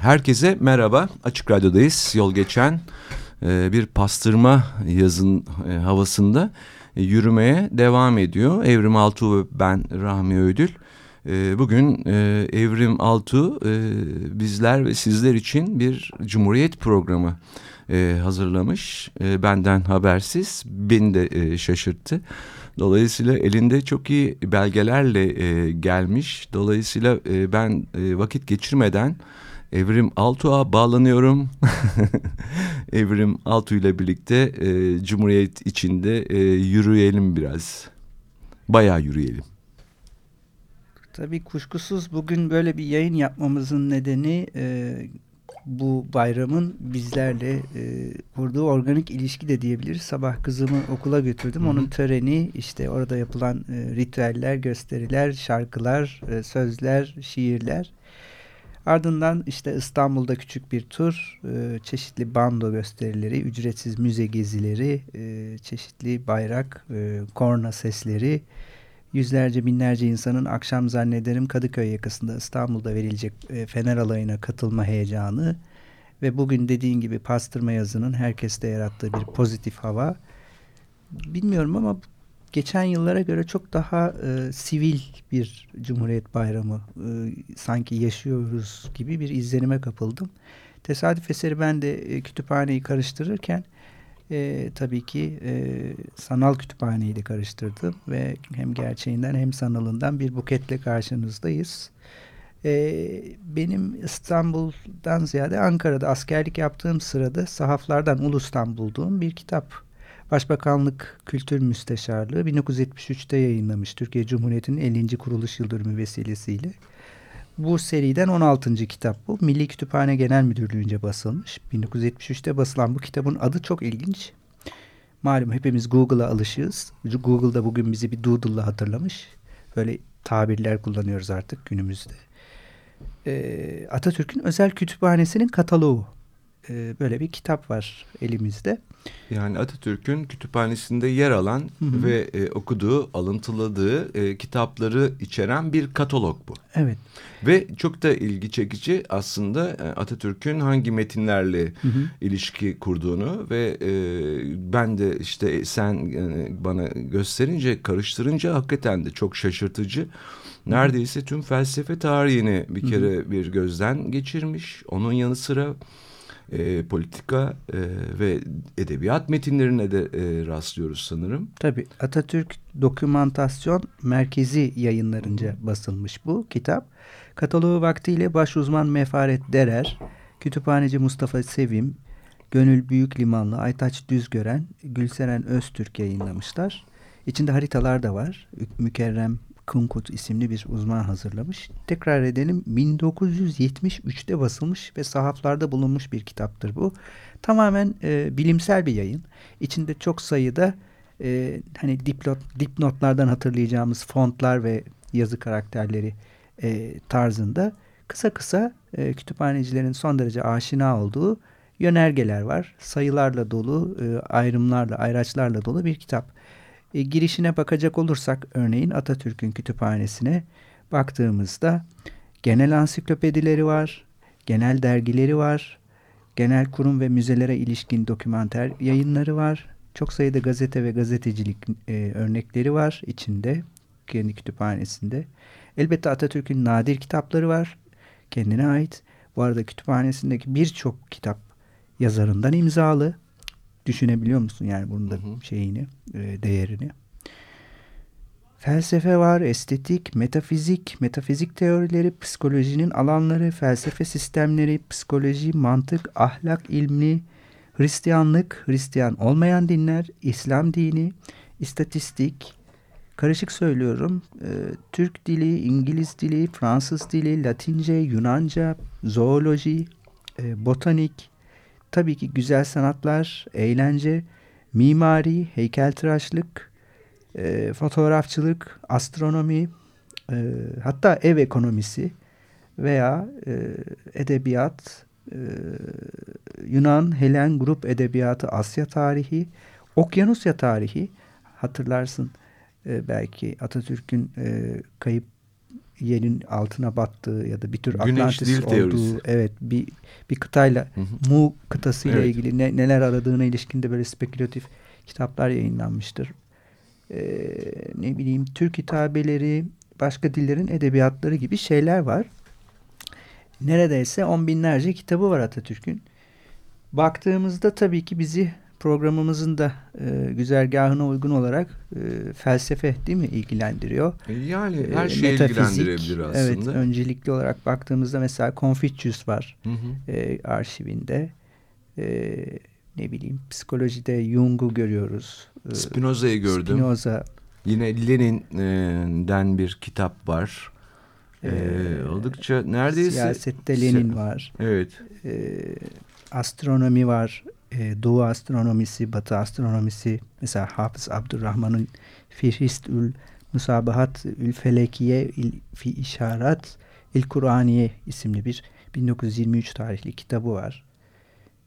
Herkese merhaba. Açık Radyo'dayız. Yol geçen e, bir pastırma yazın e, havasında e, yürümeye devam ediyor. Evrim Altuğ ve ben Rahmi Ödül. E, bugün e, Evrim Altuğ e, bizler ve sizler için bir Cumhuriyet programı e, hazırlamış. E, benden habersiz. Beni de e, şaşırttı. Dolayısıyla elinde çok iyi belgelerle e, gelmiş. Dolayısıyla e, ben e, vakit geçirmeden Evrim Altuğ'a bağlanıyorum. Evrim Altuğ ile birlikte e, Cumhuriyet içinde e, yürüyelim biraz. Bayağı yürüyelim. Tabii kuşkusuz bugün böyle bir yayın yapmamızın nedeni e, bu bayramın bizlerle e, kurduğu organik ilişki de diyebiliriz. Sabah kızımı okula götürdüm. Hı hı. Onun töreni işte orada yapılan e, ritüeller, gösteriler, şarkılar, e, sözler, şiirler Ardından işte İstanbul'da küçük bir tur, e, çeşitli bando gösterileri, ücretsiz müze gezileri, e, çeşitli bayrak, e, korna sesleri, yüzlerce binlerce insanın akşam zannederim Kadıköy yakasında İstanbul'da verilecek e, Fener alayına katılma heyecanı ve bugün dediğin gibi pastırma yazının herkeste yarattığı bir pozitif hava. Bilmiyorum ama geçen yıllara göre çok daha e, sivil bir Cumhuriyet Bayramı e, sanki yaşıyoruz gibi bir izlenime kapıldım. Tesadüf eseri ben de e, kütüphaneyi karıştırırken e, tabii ki e, sanal kütüphaneyi de karıştırdım ve hem gerçeğinden hem sanalından bir buketle karşınızdayız. E, benim İstanbul'dan ziyade Ankara'da askerlik yaptığım sırada sahaflardan Ulus'tan bulduğum bir kitap Başbakanlık Kültür Müsteşarlığı 1973'te yayınlamış Türkiye Cumhuriyeti'nin 50. kuruluş yıldönümü vesilesiyle. Bu seriden 16. kitap bu. Milli Kütüphane Genel Müdürlüğü'nce basılmış. 1973'te basılan bu kitabın adı çok ilginç. Malum hepimiz Google'a alışığız. Google'da bugün bizi bir Doodle'la hatırlamış. Böyle tabirler kullanıyoruz artık günümüzde. Ee, Atatürk'ün özel kütüphanesinin kataloğu. Ee, böyle bir kitap var elimizde. Yani Atatürk'ün kütüphanesinde yer alan hı hı. ve e, okuduğu, alıntıladığı e, kitapları içeren bir katalog bu. Evet. Ve çok da ilgi çekici aslında e, Atatürk'ün hangi metinlerle hı hı. ilişki kurduğunu ve e, ben de işte sen e, bana gösterince, karıştırınca hakikaten de çok şaşırtıcı. Neredeyse tüm felsefe tarihini bir kere hı hı. bir gözden geçirmiş. Onun yanı sıra e, politika e, ve edebiyat metinlerine de e, rastlıyoruz sanırım. Tabii Atatürk Dokümantasyon Merkezi yayınlarınca basılmış bu kitap. Kataloğu vaktiyle baş uzman Mefaret Derer, kütüphaneci Mustafa Sevim, Gönül Büyük Limanlı, Aytaç Düzgören, Gülseren Öztürk yayınlamışlar. İçinde haritalar da var. Mükerrem Kunkut isimli bir uzman hazırlamış. Tekrar edelim 1973'te basılmış ve sahaflarda bulunmuş bir kitaptır bu. Tamamen e, bilimsel bir yayın. İçinde çok sayıda e, hani dipnot, dipnotlardan hatırlayacağımız fontlar ve yazı karakterleri e, tarzında kısa kısa e, kütüphanecilerin son derece aşina olduğu yönergeler var. Sayılarla dolu, e, ayrımlarla, ayraçlarla dolu bir kitap. E, girişine bakacak olursak örneğin Atatürk'ün kütüphanesine baktığımızda genel ansiklopedileri var, genel dergileri var, genel kurum ve müzelere ilişkin dokümanter yayınları var. Çok sayıda gazete ve gazetecilik e, örnekleri var içinde, kendi kütüphanesinde. Elbette Atatürk'ün nadir kitapları var, kendine ait. Bu arada kütüphanesindeki birçok kitap yazarından imzalı. Düşünebiliyor musun yani bunun da hı hı. şeyini, e, değerini? Felsefe var, estetik, metafizik, metafizik teorileri, psikolojinin alanları, felsefe sistemleri, psikoloji, mantık, ahlak ilmi, Hristiyanlık, Hristiyan olmayan dinler, İslam dini, istatistik, karışık söylüyorum, e, Türk dili, İngiliz dili, Fransız dili, Latince, Yunanca, zooloji, e, botanik, tabii ki güzel sanatlar, eğlence, mimari, heykeltıraşlık, e, fotoğrafçılık, astronomi, e, hatta ev ekonomisi veya e, edebiyat, e, Yunan, Helen grup edebiyatı, Asya tarihi, Okyanusya tarihi hatırlarsın e, belki Atatürk'ün e, kayıp yerin altına battığı ya da bir tür Güneş Atlantis dil olduğu teorisi. evet bir bir kıtayla Hı hı. Mu kıtasıyla Evet. ilgili ne, neler aradığına ilişkinde böyle spekülatif kitaplar yayınlanmıştır. Ee, ne bileyim Türk hitabeleri, başka dillerin edebiyatları gibi şeyler var. Neredeyse on binlerce kitabı var Atatürk'ün. Baktığımızda tabii ki bizi programımızın da e, güzergahına uygun olarak e, felsefe değil mi ilgilendiriyor? Yani her E, şeyi metafizik, ilgilendirebilir aslında. Evet, öncelikli olarak baktığımızda mesela Confucius var Hı hı. e, arşivinde. E, ne bileyim psikolojide Jung'u görüyoruz. E, Spinoza'yı gördüm. Spinoza. Yine Lenin'den bir kitap var. Ee, Ee, oldukça neredeyse... Siyasette Lenin var. Evet. E, astronomi var. E, Doğu astronomisi, Batı astronomisi. Mesela Hafız Abdurrahman'ın Fihristül Musabahat Ül Felekiye İl, Fi İşarat İl Kur'aniye isimli bir 1923 tarihli kitabı var.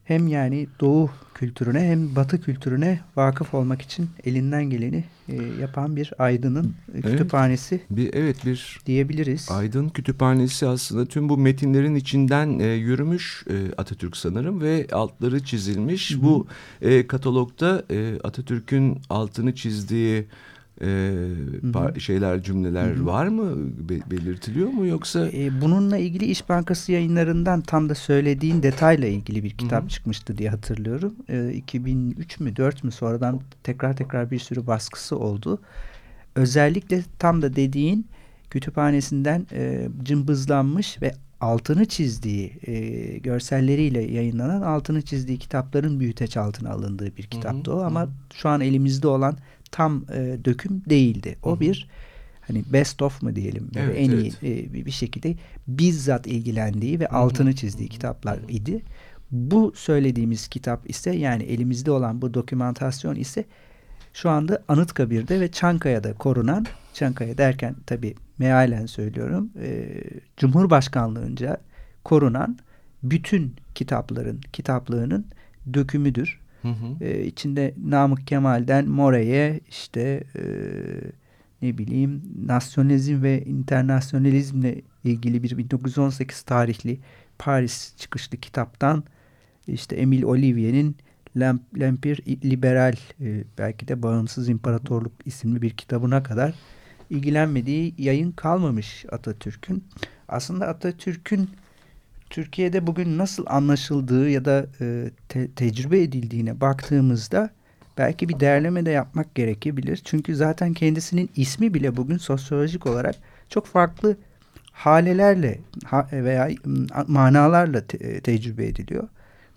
Hem yani Doğu kültürüne hem Batı kültürüne vakıf olmak için elinden geleni e, yapan bir aydının e, Evet. kütüphanesi Bir, evet bir diyebiliriz. Aydın Kütüphanesi aslında tüm bu metinlerin içinden e, yürümüş e, Atatürk sanırım ve altları çizilmiş. Hı hı. Bu e, katalogda e, Atatürk'ün altını çizdiği e, par- şeyler cümleler Hı hı. var mı Be- belirtiliyor mu yoksa E, bununla ilgili İş Bankası yayınlarından tam da söylediğin detayla ilgili bir kitap Hı hı. çıkmıştı diye hatırlıyorum. E, 2003 mü 4 mü sonradan tekrar tekrar bir sürü baskısı oldu. Özellikle tam da dediğin kütüphanesinden e, cımbızlanmış ve altını çizdiği e, görselleriyle yayınlanan altını çizdiği kitapların büyüteç altına alındığı bir kitaptı Hı hı, o ama hı. şu an elimizde olan tam e, döküm değildi. O Hı hı. bir hani best of mu diyelim Evet, en evet. iyi e, bir şekilde bizzat ilgilendiği ve hı. altını çizdiği kitaplar idi. Bu söylediğimiz kitap ise yani elimizde olan bu dokümantasyon ise şu anda Anıtkabir'de ve Çankaya'da korunan Çankaya derken tabi mealen söylüyorum e, Cumhurbaşkanlığınca korunan bütün kitapların kitaplığının dökümüdür. Hı hı. E, içinde Namık Kemal'den More'ye işte e, ne bileyim nasyonalizm ve internasyonalizmle ilgili bir 1918 tarihli Paris çıkışlı kitaptan işte Emile Olivier'in L'Empire Liberal e, belki de Bağımsız İmparatorluk isimli bir kitabına kadar ilgilenmediği yayın kalmamış Atatürk'ün. Aslında Atatürk'ün Türkiye'de bugün nasıl anlaşıldığı ya da e, te- tecrübe edildiğine baktığımızda belki bir değerleme de yapmak gerekebilir. Çünkü zaten kendisinin ismi bile bugün sosyolojik olarak çok farklı halelerle ha- veya manalarla te- e, tecrübe ediliyor.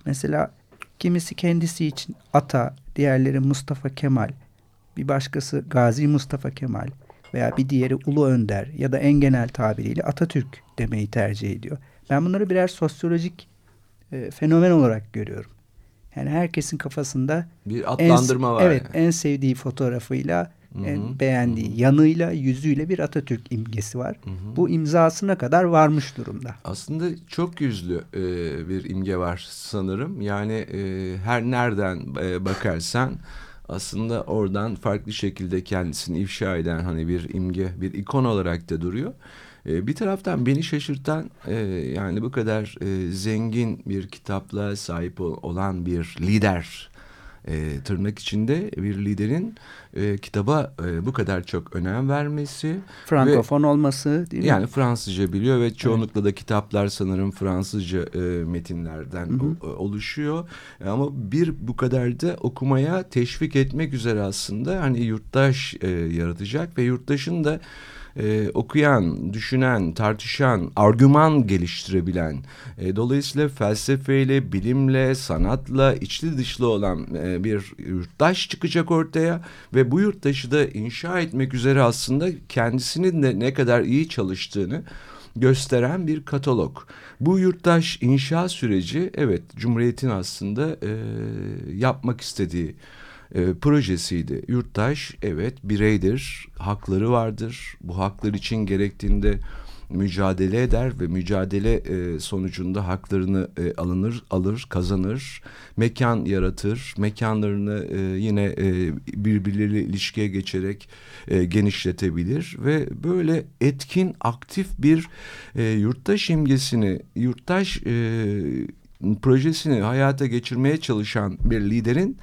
Mesela kimisi kendisi için Ata, diğerleri Mustafa Kemal, bir başkası Gazi Mustafa Kemal veya bir diğeri Ulu Önder ya da en genel tabiriyle Atatürk demeyi tercih ediyor. Ben bunları birer sosyolojik e, fenomen olarak görüyorum. Yani herkesin kafasında bir en, adlandırma var. evet yani. en sevdiği fotoğrafıyla, Hı hı, en beğendiği hı hı. yanıyla, yüzüyle bir Atatürk imgesi var. Hı hı. Bu imzasına kadar varmış durumda. Aslında çok yüzlü e, bir imge var sanırım. Yani e, her nereden e, bakarsan aslında oradan farklı şekilde kendisini ifşa eden hani bir imge, bir ikon olarak da duruyor. E, bir taraftan beni şaşırtan e, yani bu kadar e, zengin bir kitapla sahip ol- olan bir lider e, tırnak içinde bir liderin e, kitaba e, bu kadar çok önem vermesi Frankofon olması değil mi? yani Fransızca biliyor ve çoğunlukla da kitaplar sanırım Fransızca e, metinlerden Hı hı. o- oluşuyor. Ama bir bu kadar da okumaya teşvik etmek üzere aslında hani yurttaş e, yaratacak ve yurttaşın da e, okuyan, düşünen, tartışan, argüman geliştirebilen, e, dolayısıyla felsefeyle, bilimle, sanatla içli dışlı olan e, bir yurttaş çıkacak ortaya ve bu yurttaşı da inşa etmek üzere aslında kendisinin de ne kadar iyi çalıştığını gösteren bir katalog. Bu yurttaş inşa süreci evet Cumhuriyet'in aslında e, yapmak istediği e, projesiydi. Yurttaş evet bireydir, hakları vardır. Bu haklar için gerektiğinde mücadele eder ve mücadele e, sonucunda haklarını e, alınır, alır, kazanır, mekan yaratır, mekanlarını e, yine e, birbirleriyle ilişkiye geçerek e, genişletebilir ve böyle etkin, aktif bir e, yurttaş imgesini, yurttaş e, projesini hayata geçirmeye çalışan bir liderin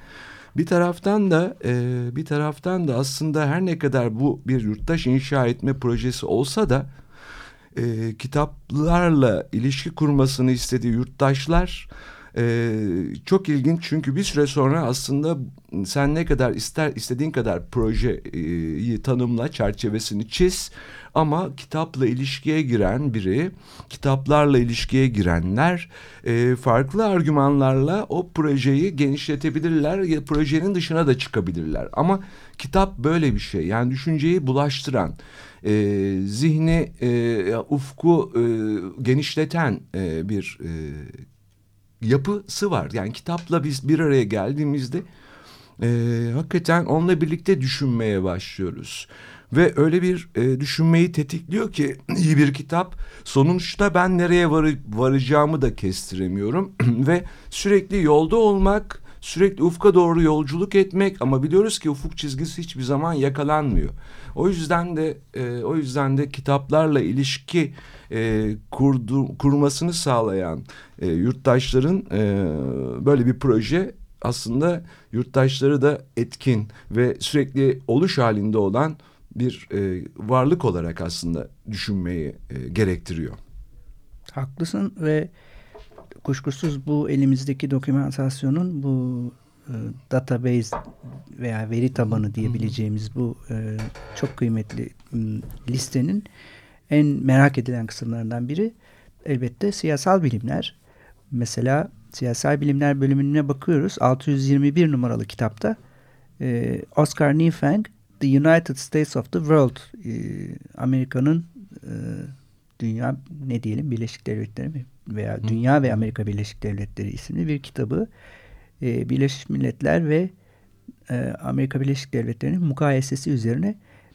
bir taraftan da e, bir taraftan da aslında her ne kadar bu bir yurttaş inşa etme projesi olsa da e, kitaplarla ilişki kurmasını istediği yurttaşlar e, çok ilginç çünkü bir süre sonra aslında sen ne kadar ister istediğin kadar projeyi tanımla çerçevesini çiz ama kitapla ilişkiye giren biri kitaplarla ilişkiye girenler e, farklı argümanlarla o projeyi genişletebilirler ya projenin dışına da çıkabilirler. Ama kitap böyle bir şey. Yani düşünceyi bulaştıran e, zihni e, ufku e, genişleten e, bir e, yapısı var. Yani kitapla biz bir araya geldiğimizde e, hakikaten onunla birlikte düşünmeye başlıyoruz. Ve öyle bir e, düşünmeyi tetikliyor ki iyi bir kitap sonuçta ben nereye var, varacağımı da kestiremiyorum. Ve sürekli yolda olmak, sürekli ufka doğru yolculuk etmek ama biliyoruz ki ufuk çizgisi hiçbir zaman yakalanmıyor. O yüzden de e, o yüzden de kitaplarla ilişki e, kurdu, kurmasını sağlayan e, yurttaşların e, böyle bir proje aslında yurttaşları da etkin ve sürekli oluş halinde olan bir e, varlık olarak aslında düşünmeyi e, gerektiriyor. Haklısın ve kuşkusuz bu elimizdeki dokümantasyonun bu e, database veya veri tabanı diyebileceğimiz bu e, çok kıymetli e, listenin en merak edilen kısımlarından biri elbette siyasal bilimler. Mesela siyasal bilimler bölümüne bakıyoruz. 621 numaralı kitapta e, Oscar Neufang The United States of the World e, Amerika'nın e, dünya ne diyelim Birleşik Devletleri mi veya Hı. Dünya ve Amerika Birleşik Devletleri isimli bir kitabı e, Birleşmiş Milletler ve e, Amerika Birleşik Devletleri'nin mukayesesi üzerine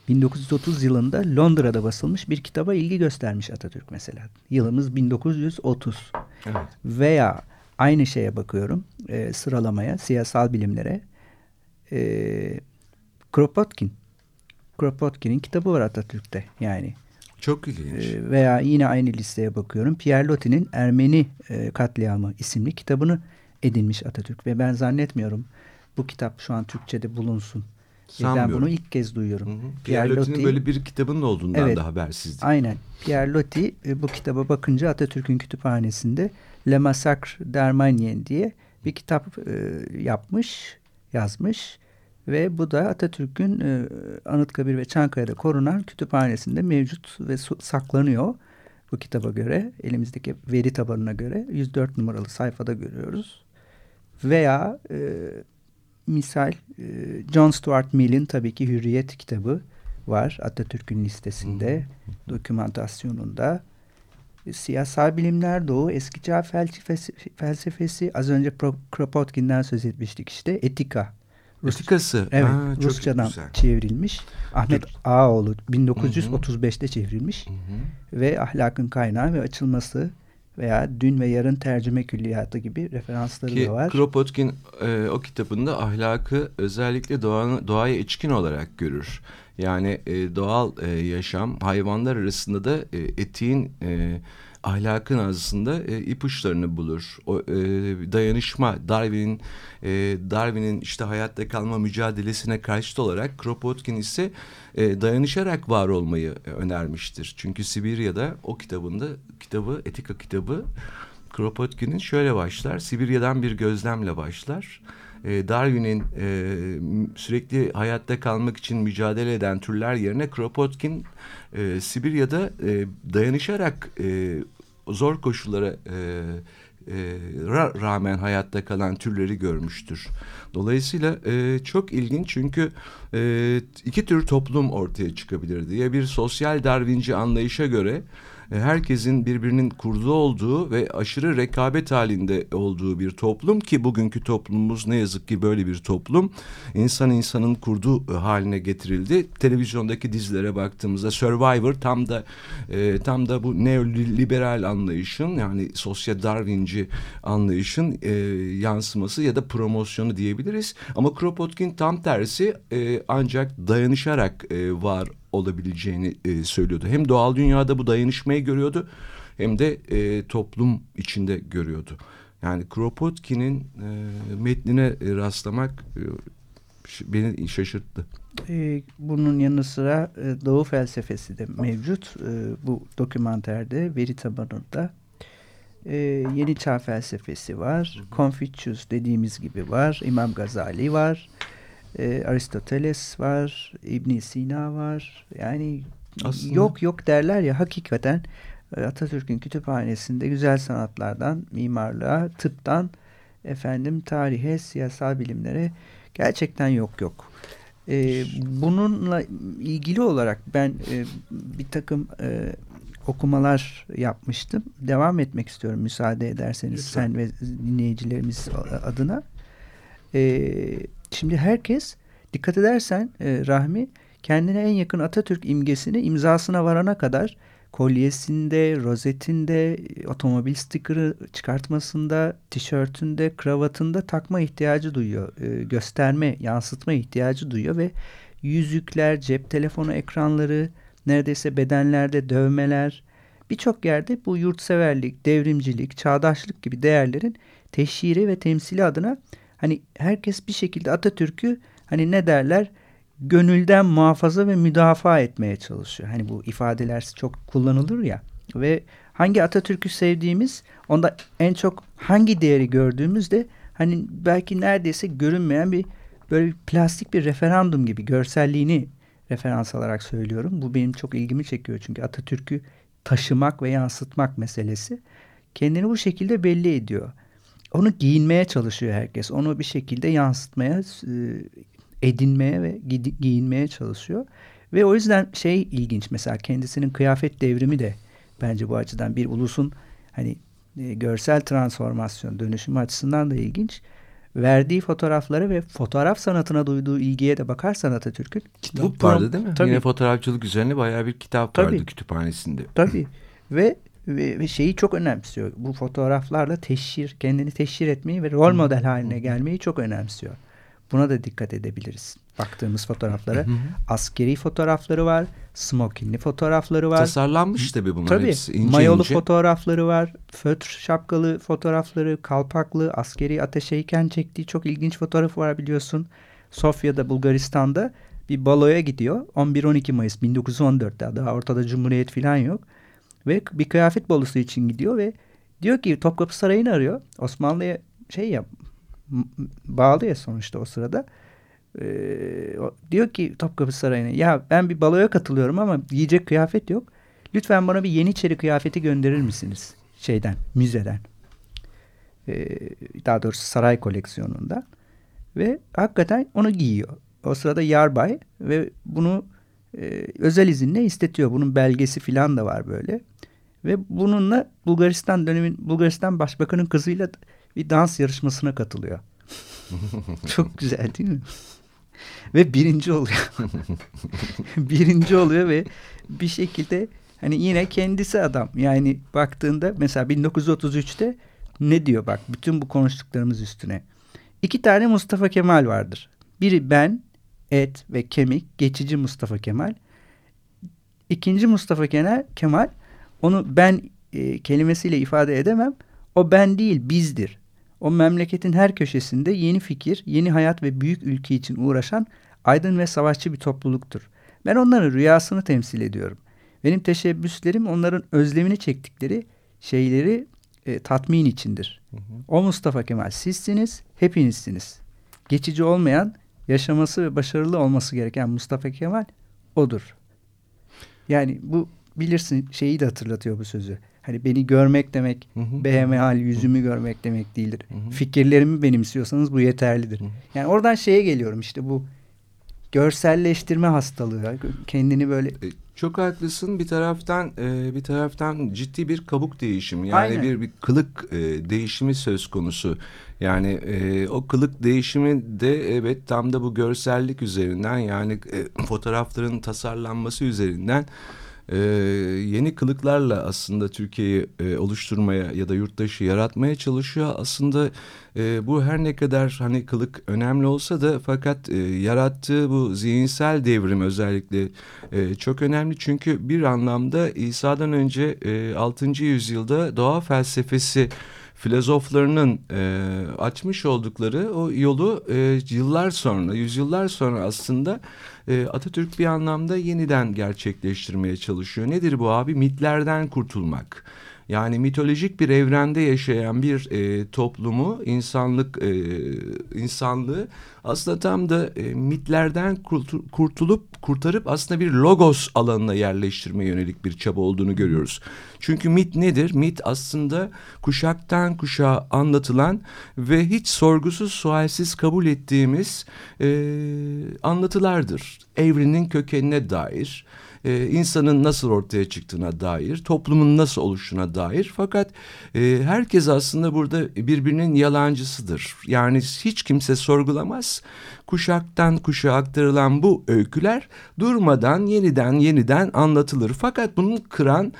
1930 yılında Londra'da basılmış bir kitaba ilgi göstermiş Atatürk mesela. Yılımız 1930. Evet. Veya aynı şeye bakıyorum e, sıralamaya, siyasal bilimlere. E, Kropotkin. Kropotkin'in kitabı var Atatürk'te yani. Çok ilginç. E, veya yine aynı listeye bakıyorum. Pierre Loti'nin Ermeni e, katliamı isimli kitabını edinmiş Atatürk. Ve ben zannetmiyorum bu kitap şu an Türkçe'de bulunsun. Ben bunu ilk kez duyuyorum. Hı hı. Pierre, Pierre Loti'nin böyle bir kitabının olduğundan evet, da habersizdim. Aynen. Pierre Loti e, bu kitaba bakınca Atatürk'ün kütüphanesinde Le Massacre d'Armagnan diye bir kitap e, yapmış, yazmış. Ve bu da Atatürk'ün e, Anıtkabir ve Çankaya'da korunan kütüphanesinde mevcut ve saklanıyor. Bu kitaba göre, elimizdeki veri tabanına göre 104 numaralı sayfada görüyoruz. Veya e, misal e, John Stuart Mill'in tabii ki Hürriyet kitabı var Atatürk'ün listesinde, hmm. dokümantasyonunda. E, siyasal bilimler doğu, eski çağ felsefesi, felsefesi, az önce Kropotkin'den söz etmiştik işte, etika. Rus, Etikası. Evet, ha, Rusçadan güzel. çevrilmiş. Ahmet Dur. Ağaoğlu 1935'te çevrilmiş. Hı hı. Ve ahlakın kaynağı ve açılması veya dün ve yarın tercüme külliyatı gibi referansları Ki, da var. Kropotkin e, o kitabında ahlakı özellikle doğa, doğaya içkin olarak görür. Yani e, doğal e, yaşam hayvanlar arasında da e, etiğin e, ahlakın aslında e, ipuçlarını bulur. O e, dayanışma Darwin'in e, Darwin'in işte hayatta kalma mücadelesine karşıt olarak Kropotkin ise e, dayanışarak var olmayı önermiştir. Çünkü Sibirya'da o kitabında kitabı etika kitabı Kropotkin'in şöyle başlar. Sibirya'dan bir gözlemle başlar. E, Darwin'in e, sürekli hayatta kalmak için mücadele eden türler yerine Kropotkin e, Sibirya'da e, dayanışarak e, zor koşullara e, e, ra rağmen hayatta kalan türleri görmüştür. Dolayısıyla e, çok ilginç çünkü e, iki tür toplum ortaya çıkabilirdi. Ya bir sosyal Darwinci anlayışa göre herkesin birbirinin kurdu olduğu ve aşırı rekabet halinde olduğu bir toplum ki bugünkü toplumumuz ne yazık ki böyle bir toplum. İnsan insanın kurdu e, haline getirildi. Televizyondaki dizilere baktığımızda Survivor tam da e, tam da bu neoliberal anlayışın yani sosyal Darwinci anlayışın e, yansıması ya da promosyonu diyebiliriz. Ama Kropotkin tam tersi e, ancak dayanışarak e, var olabileceğini e, söylüyordu. Hem doğal dünyada bu dayanışmayı görüyordu hem de e, toplum içinde görüyordu. Yani Kropotkin'in e, metnine rastlamak e, beni şaşırttı. E, bunun yanı sıra e, Doğu felsefesi de mevcut. E, bu dokümanterde veri tabanında e, Yeni Çağ felsefesi var. Confucius dediğimiz gibi var. İmam Gazali var e, Aristoteles var, İbn Sina var. Yani Aslında... yok yok derler ya hakikaten e, Atatürk'ün kütüphanesinde güzel sanatlardan, mimarlığa, tıptan efendim tarihe, siyasal bilimlere gerçekten yok yok. Ee, bununla ilgili olarak ben e, bir takım e, okumalar yapmıştım. Devam etmek istiyorum müsaade ederseniz Lütfen. sen ve dinleyicilerimiz adına. Ee, Şimdi herkes dikkat edersen e, Rahmi kendine en yakın Atatürk imgesini imzasına varana kadar kolyesinde, rozetinde, otomobil stikeri çıkartmasında, tişörtünde, kravatında takma ihtiyacı duyuyor. E, gösterme, yansıtma ihtiyacı duyuyor ve yüzükler, cep telefonu ekranları, neredeyse bedenlerde dövmeler, birçok yerde bu yurtseverlik, devrimcilik, çağdaşlık gibi değerlerin teşhiri ve temsili adına Hani herkes bir şekilde Atatürk'ü hani ne derler gönülden muhafaza ve müdafaa etmeye çalışıyor. Hani bu ifadeler çok kullanılır ya ve hangi Atatürk'ü sevdiğimiz onda en çok hangi değeri gördüğümüzde hani belki neredeyse görünmeyen bir böyle bir plastik bir referandum gibi görselliğini referans alarak söylüyorum. Bu benim çok ilgimi çekiyor çünkü Atatürk'ü taşımak ve yansıtmak meselesi kendini bu şekilde belli ediyor onu giyinmeye çalışıyor herkes. Onu bir şekilde yansıtmaya, e, edinmeye ve giyinmeye çalışıyor. Ve o yüzden şey ilginç mesela kendisinin kıyafet devrimi de bence bu açıdan bir ulusun hani e, görsel transformasyon dönüşümü açısından da ilginç. Verdiği fotoğraflara ve fotoğraf sanatına duyduğu ilgiye de bakarsan Atatürk'ün. Kitap bu vardı değil mi? Tabii. Yine fotoğrafçılık üzerine bayağı bir kitap tabii. vardı kütüphanesinde. Tabii. Ve ve, ve şeyi çok önemsiyor. Bu fotoğraflarla teşhir, kendini teşhir etmeyi ve rol model haline gelmeyi çok önemsiyor. Buna da dikkat edebiliriz. Baktığımız fotoğraflara. Askeri fotoğrafları var. Smokinli fotoğrafları var. Tasarlanmış tabii bunlar tabii, hepsi. Ince mayolu ince. fotoğrafları var. Fötr şapkalı fotoğrafları, kalpaklı, askeri ateşeyken çektiği çok ilginç fotoğrafı var biliyorsun. Sofya'da, Bulgaristan'da bir baloya gidiyor. 11-12 Mayıs 1914'te daha ortada cumhuriyet falan yok. Ve bir kıyafet balosu için gidiyor ve diyor ki Topkapı Sarayı'nı arıyor. Osmanlı'ya şey ya bağlı ya sonuçta o sırada. Ee, diyor ki Topkapı Sarayı'na ya ben bir baloya katılıyorum ama giyecek kıyafet yok. Lütfen bana bir Yeniçeri kıyafeti gönderir misiniz? Şeyden, müzeden. Ee, daha doğrusu saray koleksiyonunda. Ve hakikaten onu giyiyor. O sırada yarbay ve bunu e, özel izinle istetiyor. Bunun belgesi falan da var böyle. Ve bununla Bulgaristan dönemin Bulgaristan Başbakanın kızıyla bir dans yarışmasına katılıyor. Çok güzel değil mi? ve birinci oluyor. birinci oluyor ve bir şekilde hani yine kendisi adam. Yani baktığında mesela 1933'te ne diyor bak bütün bu konuştuklarımız üstüne. İki tane Mustafa Kemal vardır. Biri ben, et ve kemik geçici Mustafa Kemal. İkinci Mustafa Kemal, Kemal onu ben e, kelimesiyle ifade edemem. O ben değil bizdir. O memleketin her köşesinde yeni fikir, yeni hayat ve büyük ülke için uğraşan aydın ve savaşçı bir topluluktur. Ben onların rüyasını temsil ediyorum. Benim teşebbüslerim onların özlemini çektikleri şeyleri e, tatmin içindir. Hı hı. O Mustafa Kemal sizsiniz, hepinizsiniz. Geçici olmayan yaşaması ve başarılı olması gereken Mustafa Kemal odur. Yani bu bilirsin şeyi de hatırlatıyor bu sözü. Hani beni görmek demek, hı hı. behemehal yüzümü hı. görmek demek değildir. Hı hı. Fikirlerimi benimsiyorsanız bu yeterlidir. Hı. Yani oradan şeye geliyorum işte bu görselleştirme hastalığı. Kendini böyle... Çok haklısın. Bir taraftan e, bir taraftan ciddi bir kabuk değişimi yani Aynen. bir, bir kılık e, değişimi söz konusu. Yani e, o kılık değişimi de evet tam da bu görsellik üzerinden yani e, fotoğrafların tasarlanması üzerinden e, yeni kılıklarla aslında Türkiye'yi e, oluşturmaya ya da yurttaşı yaratmaya çalışıyor. Aslında e, bu her ne kadar hani kılık önemli olsa da fakat e, yarattığı bu zihinsel devrim özellikle e, çok önemli. Çünkü bir anlamda İsa'dan önce e, 6. yüzyılda doğa felsefesi filozoflarının e, açmış oldukları o yolu e, yıllar sonra, yüzyıllar sonra aslında e, Atatürk bir anlamda yeniden gerçekleştirmeye çalışıyor. Nedir bu abi? Mitlerden kurtulmak. Yani mitolojik bir evrende yaşayan bir e, toplumu, insanlık, e, insanlığı aslında tam da e, mitlerden kurtu- kurtulup kurtarıp aslında bir logos alanına yerleştirme yönelik bir çaba olduğunu görüyoruz. Çünkü mit nedir? Mit aslında kuşaktan kuşağa anlatılan ve hiç sorgusuz sualsiz kabul ettiğimiz e, anlatılardır. Evrenin kökenine dair, e, insanın nasıl ortaya çıktığına dair, toplumun nasıl oluştuğuna dair. Fakat e, herkes aslında burada birbirinin yalancısıdır. Yani hiç kimse sorgulamaz. Kuşaktan kuşağa aktarılan bu öyküler durmadan yeniden yeniden anlatılır. Fakat bunu kıran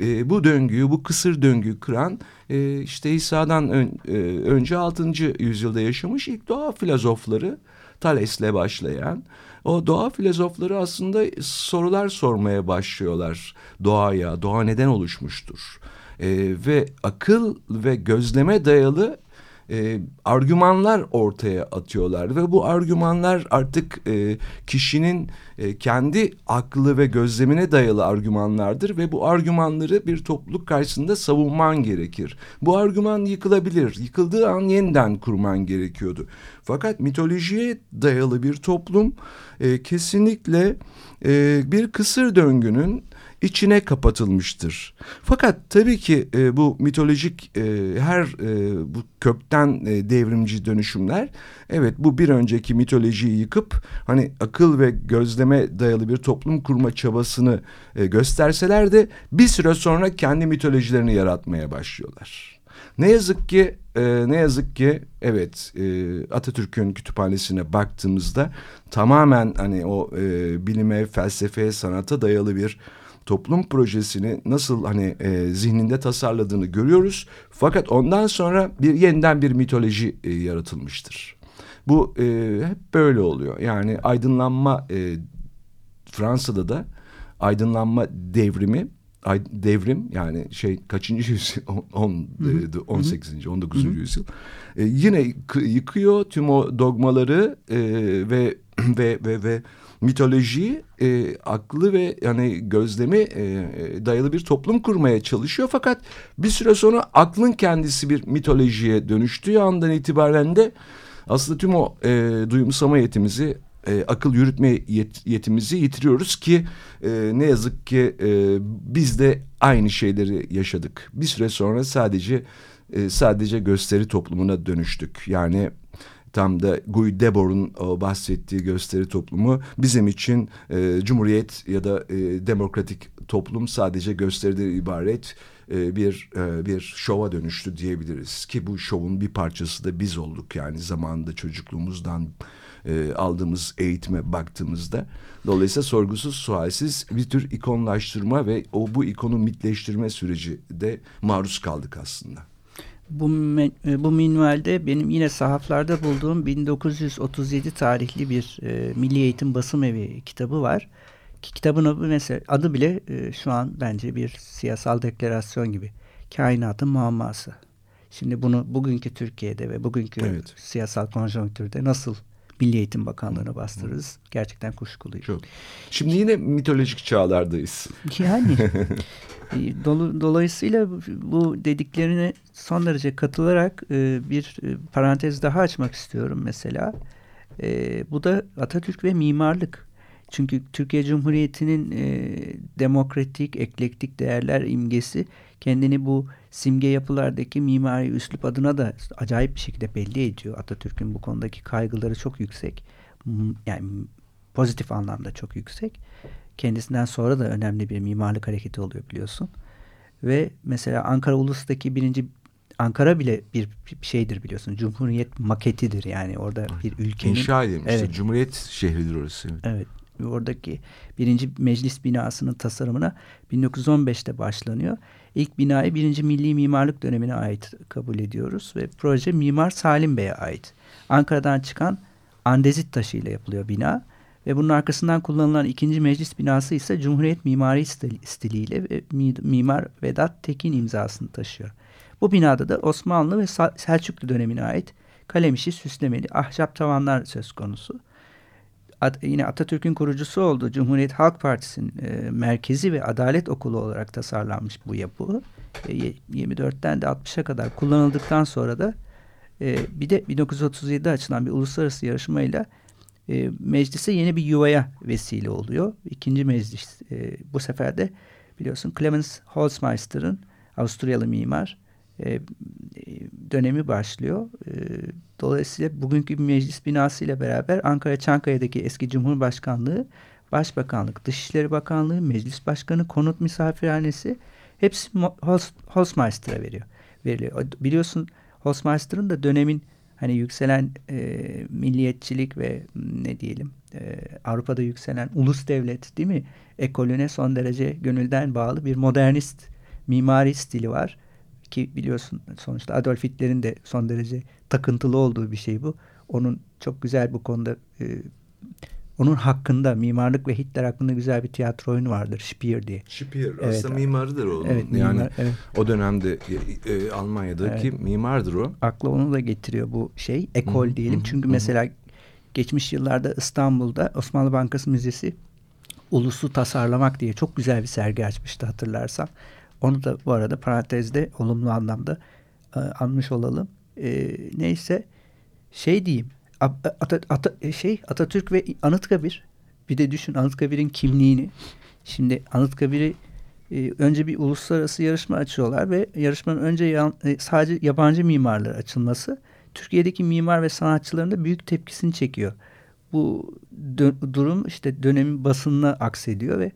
e, bu döngüyü, bu kısır döngüyü kıran e, işte İsa'dan ön, e, önce 6. yüzyılda yaşamış ilk doğa filozofları Thales'le başlayan o doğa filozofları aslında sorular sormaya başlıyorlar doğaya, doğa neden oluşmuştur? E, ve akıl ve gözleme dayalı e, argümanlar ortaya atıyorlar ve bu argümanlar artık e, kişinin e, kendi aklı ve gözlemine dayalı argümanlardır ve bu argümanları bir topluluk karşısında savunman gerekir. Bu argüman yıkılabilir. Yıkıldığı an yeniden kurman gerekiyordu. Fakat mitolojiye dayalı bir toplum e, kesinlikle e, bir kısır döngünün içine kapatılmıştır. Fakat tabii ki e, bu mitolojik e, her e, bu kökten e, devrimci dönüşümler evet bu bir önceki mitolojiyi yıkıp hani akıl ve gözleme dayalı bir toplum kurma çabasını e, gösterseler de bir süre sonra kendi mitolojilerini yaratmaya başlıyorlar. Ne yazık ki e, ne yazık ki evet e, Atatürk'ün kütüphanesine baktığımızda tamamen hani o e, bilime, felsefeye, sanata dayalı bir toplum projesini nasıl hani e, zihninde tasarladığını görüyoruz. Fakat ondan sonra bir yeniden bir mitoloji e, yaratılmıştır. Bu e, hep böyle oluyor. Yani aydınlanma e, Fransa'da da aydınlanma devrimi devrim yani şey kaçıncı yüzyıl 10 18. 19. yüzyıl e, yine yıkıyor tüm o dogmaları e, ve ve ve ve mitolojiyi e, aklı ve yani gözlemi e, dayalı bir toplum kurmaya çalışıyor fakat bir süre sonra aklın kendisi bir mitolojiye dönüştüğü andan itibaren de aslında tüm o e, duyumsama yetimizi e, akıl yürütme yet, yetimizi yitiriyoruz ki e, ne yazık ki e, biz de aynı şeyleri yaşadık. Bir süre sonra sadece e, sadece gösteri toplumuna dönüştük. Yani tam da Guy Debord'un bahsettiği gösteri toplumu bizim için e, cumhuriyet ya da e, demokratik toplum sadece gösteriden ibaret e, bir e, bir şova dönüştü diyebiliriz ki bu şovun bir parçası da biz olduk yani zamanında çocukluğumuzdan e, aldığımız eğitime baktığımızda dolayısıyla sorgusuz sualsiz bir tür ikonlaştırma ve o bu ikonu mitleştirme süreci de maruz kaldık aslında. Bu, e, bu minvalde benim yine sahaflarda bulduğum 1937 tarihli bir e, Milli Eğitim Basım Evi kitabı var. Ki kitabın adı, mesela, adı bile e, şu an bence bir siyasal deklarasyon gibi. Kainatın muamması. Şimdi bunu bugünkü Türkiye'de ve bugünkü evet. siyasal konjonktürde nasıl Milli Eğitim Bakanlığı'na bastırırız. Gerçekten kuşkuluyum. Çok. Şimdi yine mitolojik çağlardayız. Yani dolayısıyla bu dediklerine son derece katılarak e, bir e, parantez daha açmak istiyorum mesela. Bu da Atatürk ve mimarlık. Çünkü Türkiye Cumhuriyeti'nin demokratik, eklektik değerler imgesi kendini bu simge yapılardaki mimari üslup adına da acayip bir şekilde belli ediyor. Atatürk'ün bu konudaki kaygıları çok yüksek. Yani pozitif anlamda çok yüksek. Kendisinden sonra da önemli bir mimarlık hareketi oluyor biliyorsun. Ve mesela Ankara Ulus'taki birinci Ankara bile bir şeydir biliyorsun. Cumhuriyet maketidir yani orada bir ülkenin. İnşa edilmiştir. Evet. Cumhuriyet şehridir orası. Evet. Oradaki birinci meclis binasının tasarımına 1915'te başlanıyor. İlk binayı birinci milli mimarlık dönemine ait kabul ediyoruz ve proje Mimar Salim Bey'e ait. Ankara'dan çıkan andezit taşıyla yapılıyor bina ve bunun arkasından kullanılan ikinci meclis binası ise Cumhuriyet mimari stiliyle ve Mimar Vedat Tekin imzasını taşıyor. Bu binada da Osmanlı ve Selçuklu dönemine ait kalemişi süslemeli ahşap tavanlar söz konusu. At, yine Atatürk'ün kurucusu olduğu Cumhuriyet Halk Partisi'nin e, merkezi ve adalet okulu olarak tasarlanmış bu yapı. E, 24'ten de 60'a kadar kullanıldıktan sonra da e, bir de 1937'de açılan bir uluslararası yarışmayla e, meclise yeni bir yuvaya vesile oluyor. İkinci meclis e, bu sefer de biliyorsun Clemens Holzmeister'ın Avusturyalı mimar e, dönemi başlıyor. E, dolayısıyla bugünkü meclis binası ile beraber Ankara Çankaya'daki eski Cumhurbaşkanlığı, Başbakanlık, Dışişleri Bakanlığı, Meclis Başkanı, Konut Misafirhanesi hepsi Holzmeister'a veriyor. Veriliyor. Biliyorsun Holzmeister'ın da dönemin hani yükselen e, milliyetçilik ve ne diyelim e, Avrupa'da yükselen ulus devlet değil mi? Ekolüne son derece gönülden bağlı bir modernist mimari stili var ki biliyorsun sonuçta Adolf Hitler'in de son derece takıntılı olduğu bir şey bu. Onun çok güzel bu konuda e, onun hakkında mimarlık ve Hitler hakkında güzel bir tiyatro oyunu vardır. Speer diye. Speer evet. aslında mimarıdır o. Evet, yani mimar, evet. o dönemde e, e, Almanya'daki evet. mimardır o. Akla onu da getiriyor bu şey. Ekol hı, diyelim. Hı, Çünkü hı. mesela geçmiş yıllarda İstanbul'da Osmanlı Bankası Müzesi ulusu tasarlamak diye çok güzel bir sergi açmıştı hatırlarsan. Onu da bu arada parantezde olumlu anlamda e, anmış olalım. E, neyse şey diyeyim Ata, Ata, e, şey Atatürk ve Anıtkabir bir de düşün Anıtkabir'in kimliğini. Şimdi Anıtkabir'i e, önce bir uluslararası yarışma açıyorlar ve yarışmanın önce yan, e, sadece yabancı mimarlar açılması Türkiye'deki mimar ve sanatçıların da büyük tepkisini çekiyor. Bu durum işte dönemin basınına aksediyor ve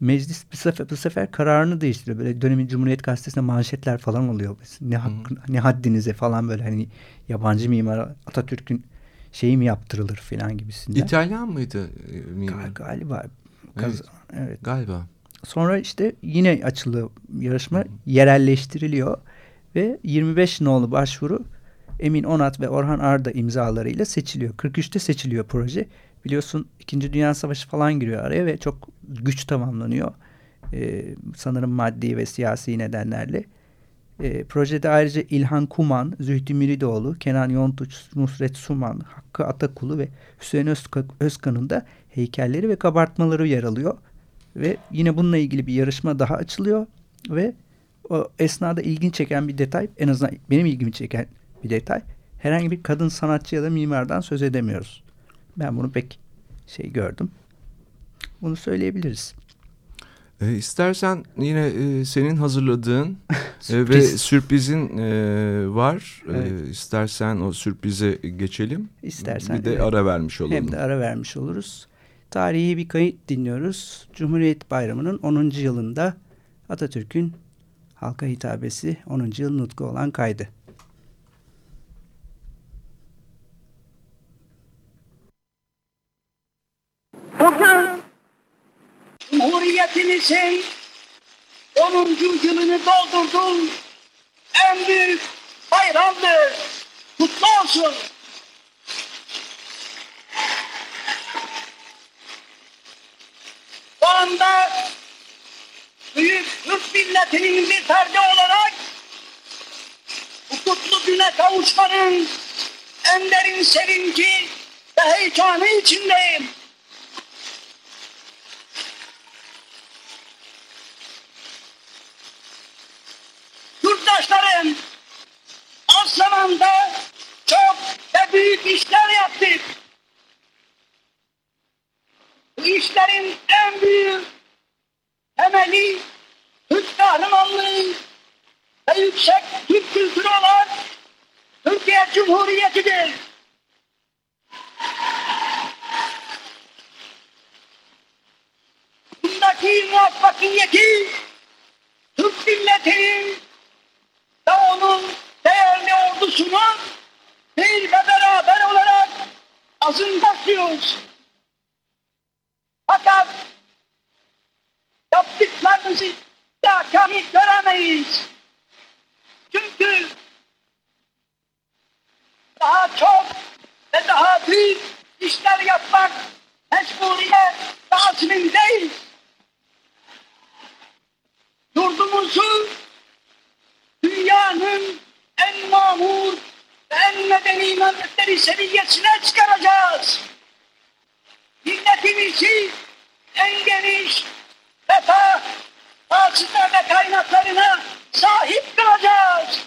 meclis bu sefer, bu sefer kararını değiştiriyor. Böyle dönemin Cumhuriyet Gazetesi'nde manşetler falan oluyor. Ne, hakkın, ne haddinize falan böyle hani yabancı mimar Atatürk'ün şeyi mi yaptırılır falan gibisinden. İtalyan mıydı e, mimar? Galiba. Kaz evet. evet. Galiba. Sonra işte yine açılıyor yarışma Hı. yerelleştiriliyor ve 25 nolu başvuru Emin Onat ve Orhan Arda imzalarıyla seçiliyor. 43'te seçiliyor proje. Biliyorsun 2. Dünya Savaşı falan giriyor araya ve çok güç tamamlanıyor. Ee, sanırım maddi ve siyasi nedenlerle. E, projede ayrıca İlhan Kuman, Zühtü Miridoğlu, Kenan Yontuç, Nusret Suman, Hakkı Atakulu ve Hüseyin Özkan'ın da heykelleri ve kabartmaları yer alıyor. Ve yine bununla ilgili bir yarışma daha açılıyor ve o esnada ilginç çeken bir detay, en azından benim ilgimi çeken bir detay, herhangi bir kadın sanatçı ya da mimardan söz edemiyoruz. Ben bunu pek şey gördüm. Bunu söyleyebiliriz. E, istersen yine e, senin hazırladığın e, ve sürprizin e, var. E, evet. E, istersen o sürprize geçelim. İstersen. Bir de evet. ara vermiş olalım. Hem de ara vermiş oluruz. Tarihi bir kayıt dinliyoruz. Cumhuriyet Bayramı'nın 10. yılında Atatürk'ün halka hitabesi 10. yıl nutku olan kaydı. Bugün Cumhuriyetimizin 10. yılını doldurdum. En büyük bayramdır. Kutlu olsun. Bu anda büyük Türk milletinin bir ferdi olarak bu kutlu güne kavuşmanın en derin sevinci ve heyecanı içindeyim. Yurttaşlarım, az zamanda çok ve büyük işler yaptık. Bu işlerin en büyük temeli Türk kahramanlığı ve yüksek Türk kültürü olan Türkiye Cumhuriyeti'dir. sonraki muvaffakiyeti Türk milletinin ve onun değerli ordusunun bir ve beraber olarak azından tutuyoruz. Fakat yaptıklarımızı da kamil göremeyiz. Çünkü daha çok ve daha büyük işler yapmak mecburiyet azmindeyiz. Yurdumuzu dünyanın en mamur ve en medeni memlekleri seviyesine çıkaracağız. Milletimizi en geniş refah, hasıta ve kaynaklarına sahip kılacağız.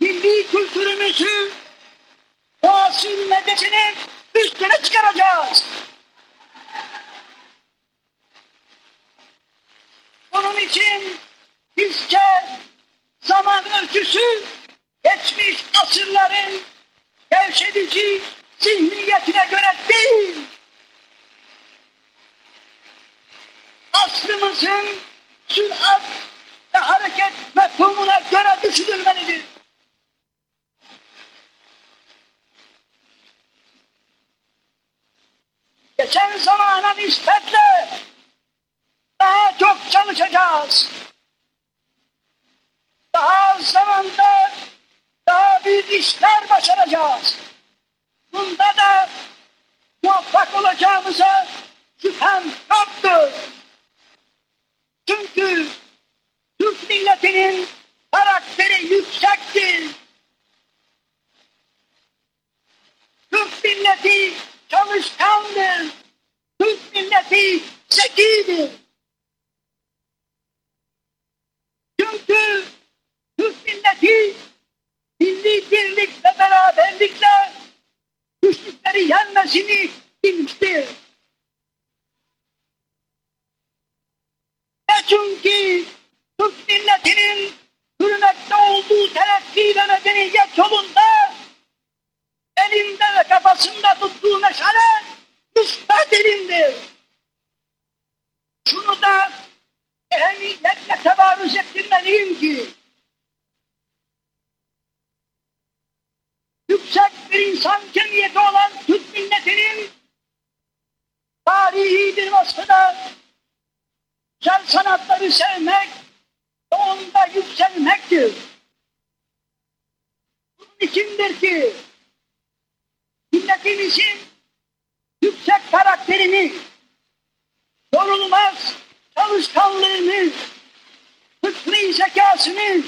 Milli kültürümüzü muasir medyasının üstüne çıkaracağız. Bunun için bizce zaman ölçüsü geçmiş asırların gevşedici zihniyetine göre değil, aslımızın sürat ve hareket mefhumuna göre düşünülmelidir. Geçen zamana nispetle daha çok çalışacağız. Daha zamanda daha büyük işler başaracağız. Bunda da muvaffak olacağımıza şüphem yoktur. Çünkü Türk milletinin karakteri yüksektir. Türk milleti çalışkandır. Türk milleti zekidir. Çünkü Türk milleti milli birlik ve beraberlikle güçlükleri yenmesini bilmiştir. Ve çünkü Türk milletinin hürmette olduğu terakki ve medeniyet yolunda elinde ve kafasında tuttuğu meşale müsbet elindir. Şunu da ehemmiyetle tebarüz ettirmeliyim ki yüksek bir insan cemiyeti olan Türk milletinin tarihi bir vasfı da güzel sanatları sevmek ve onda yükselmektir. Bunun içindir ki milletimizin yüksek karakterini, yorulmaz çalışkanlığını, fıkri zekasını,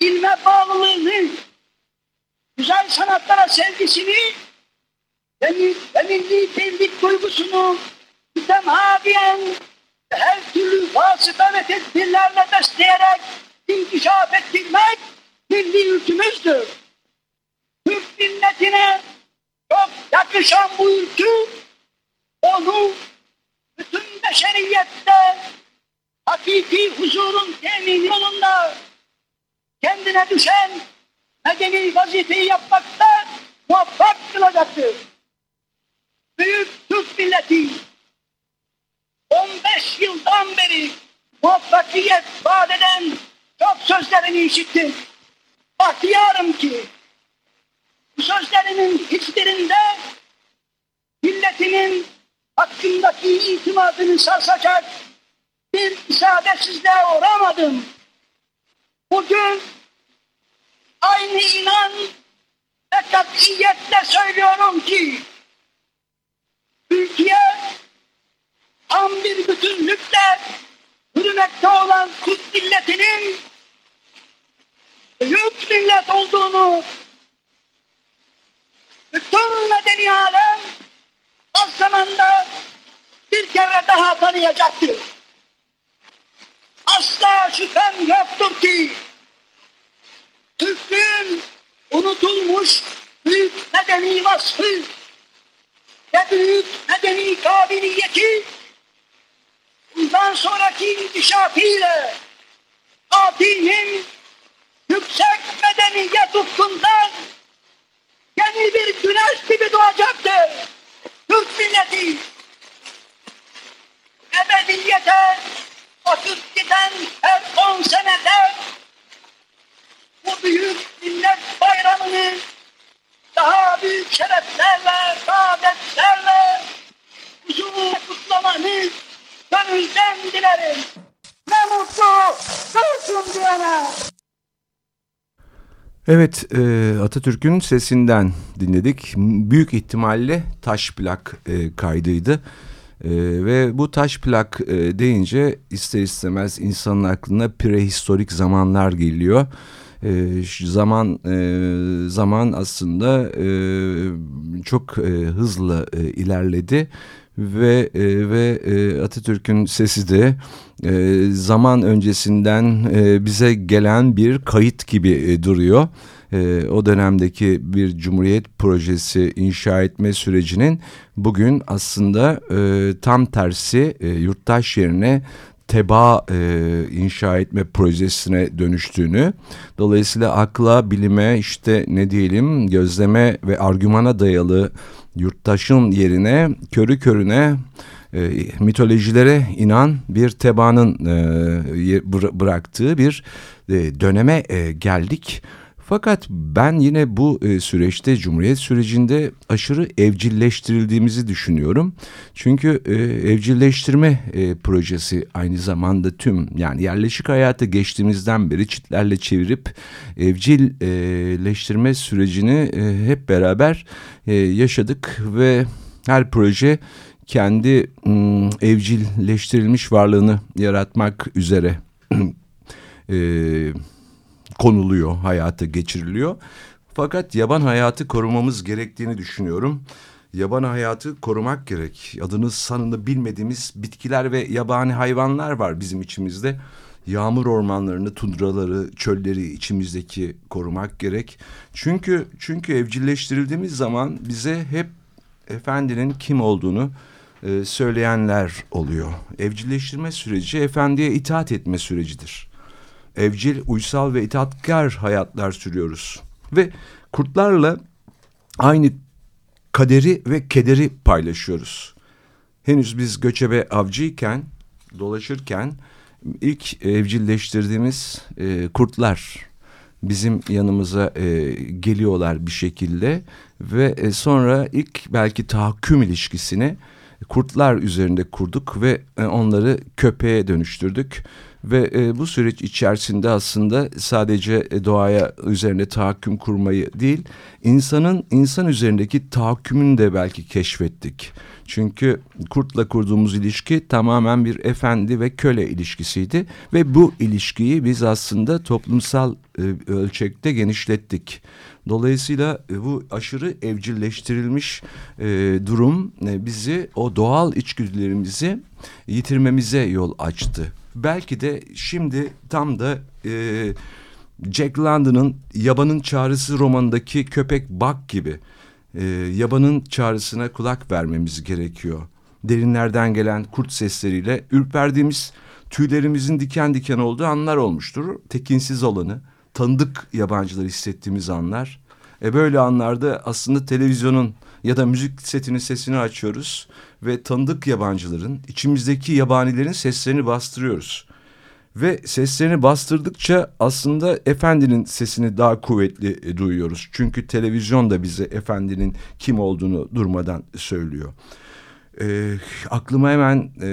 ilme bağlılığını, güzel sanatlara sevgisini milli birlik duygusunu mütemadiyen her türlü vasıta ve tedbirlerle besleyerek inkişaf ettirmek milli yükümüzdür. Türk milletine çok yakışan bu ülkü onu bütün beşeriyette hakiki huzurun temini yolunda kendine düşen medeni vazifeyi yapmakta muvaffak kılacaktır. Büyük Türk milleti 15 yıldan beri muvaffakiyet vaat eden çok sözlerini işittim. Bahtiyarım ki bu sözlerimin hiçbirinde milletinin hakkındaki itimadını sarsacak bir isabetsizliğe uğramadım. Bugün aynı inan ve katiyetle söylüyorum ki ülkeye tam bir bütünlükle hürmekte olan Türk milletinin büyük millet olduğunu bütün medeni alem az zamanda bir kere daha tanıyacaktır. Asla şüphem yoktur ki Türklüğün unutulmuş büyük medeni vasfı ve büyük medeni kabiliyeti bundan sonraki inkişafıyla abinin yüksek medeniye tutkundan yeni bir güneş gibi doğacaktır. Türk milleti ebediyete atıp giden her on senede büyük millet bayramını daha büyük şereflerle, saadetlerle huzur kutlamanı gönülden dilerim. Ne mutlu dursun diyene. Evet, e, Atatürk'ün sesinden dinledik. Büyük ihtimalle taş plak e, kaydıydı. E, ve bu taş plak deyince ister istemez insanın aklına prehistorik zamanlar geliyor. E, zaman e, zaman aslında e, çok e, hızlı e, ilerledi ve e, ve e, Atatürk'ün sesi de e, zaman öncesinden e, bize gelen bir kayıt gibi e, duruyor. E, o dönemdeki bir cumhuriyet projesi inşa etme sürecinin bugün aslında e, tam tersi e, yurttaş yerine teba e, inşa etme projesine dönüştüğünü dolayısıyla akla bilime işte ne diyelim gözleme ve argümana dayalı yurttaşın yerine körü körüne e, mitolojilere inan bir tebaanın e, bıraktığı bir e, döneme e, geldik. Fakat ben yine bu e, süreçte Cumhuriyet sürecinde aşırı evcilleştirildiğimizi düşünüyorum. Çünkü e, evcilleştirme e, projesi aynı zamanda tüm yani yerleşik hayatı geçtiğimizden beri çitlerle çevirip evcilleştirme sürecini hep beraber yaşadık ve her proje kendi evcilleştirilmiş varlığını yaratmak üzere konuluyor, hayata geçiriliyor. Fakat yaban hayatı korumamız gerektiğini düşünüyorum. Yaban hayatı korumak gerek. Adını sanını bilmediğimiz bitkiler ve yabani hayvanlar var bizim içimizde. Yağmur ormanlarını, tundraları, çölleri içimizdeki korumak gerek. Çünkü çünkü evcilleştirildiğimiz zaman bize hep efendinin kim olduğunu e, söyleyenler oluyor. Evcilleştirme süreci efendiye itaat etme sürecidir evcil, uysal ve itaatkar hayatlar sürüyoruz. Ve kurtlarla aynı kaderi ve kederi paylaşıyoruz. Henüz biz göçebe avcıyken, dolaşırken ilk evcilleştirdiğimiz e, kurtlar bizim yanımıza e, geliyorlar bir şekilde ve e, sonra ilk belki tahakküm ilişkisini kurtlar üzerinde kurduk ve e, onları köpeğe dönüştürdük ve e, bu süreç içerisinde aslında sadece e, doğaya üzerine tahakküm kurmayı değil, insanın insan üzerindeki tahakkümünü de belki keşfettik. Çünkü kurtla kurduğumuz ilişki tamamen bir efendi ve köle ilişkisiydi ve bu ilişkiyi biz aslında toplumsal e, ölçekte genişlettik. Dolayısıyla e, bu aşırı evcilleştirilmiş e, durum e, bizi o doğal içgüdülerimizi yitirmemize yol açtı belki de şimdi tam da e, Jack London'ın Yabanın Çağrısı romanındaki köpek Buck gibi e, yabanın çağrısına kulak vermemiz gerekiyor. Derinlerden gelen kurt sesleriyle ürperdiğimiz tüylerimizin diken diken olduğu anlar olmuştur. Tekinsiz olanı, tanıdık yabancıları hissettiğimiz anlar. E böyle anlarda aslında televizyonun ya da müzik setinin sesini açıyoruz ve tanıdık yabancıların, içimizdeki yabanilerin seslerini bastırıyoruz. Ve seslerini bastırdıkça aslında efendinin sesini daha kuvvetli e, duyuyoruz. Çünkü televizyon da bize efendinin kim olduğunu durmadan söylüyor. E, aklıma hemen e,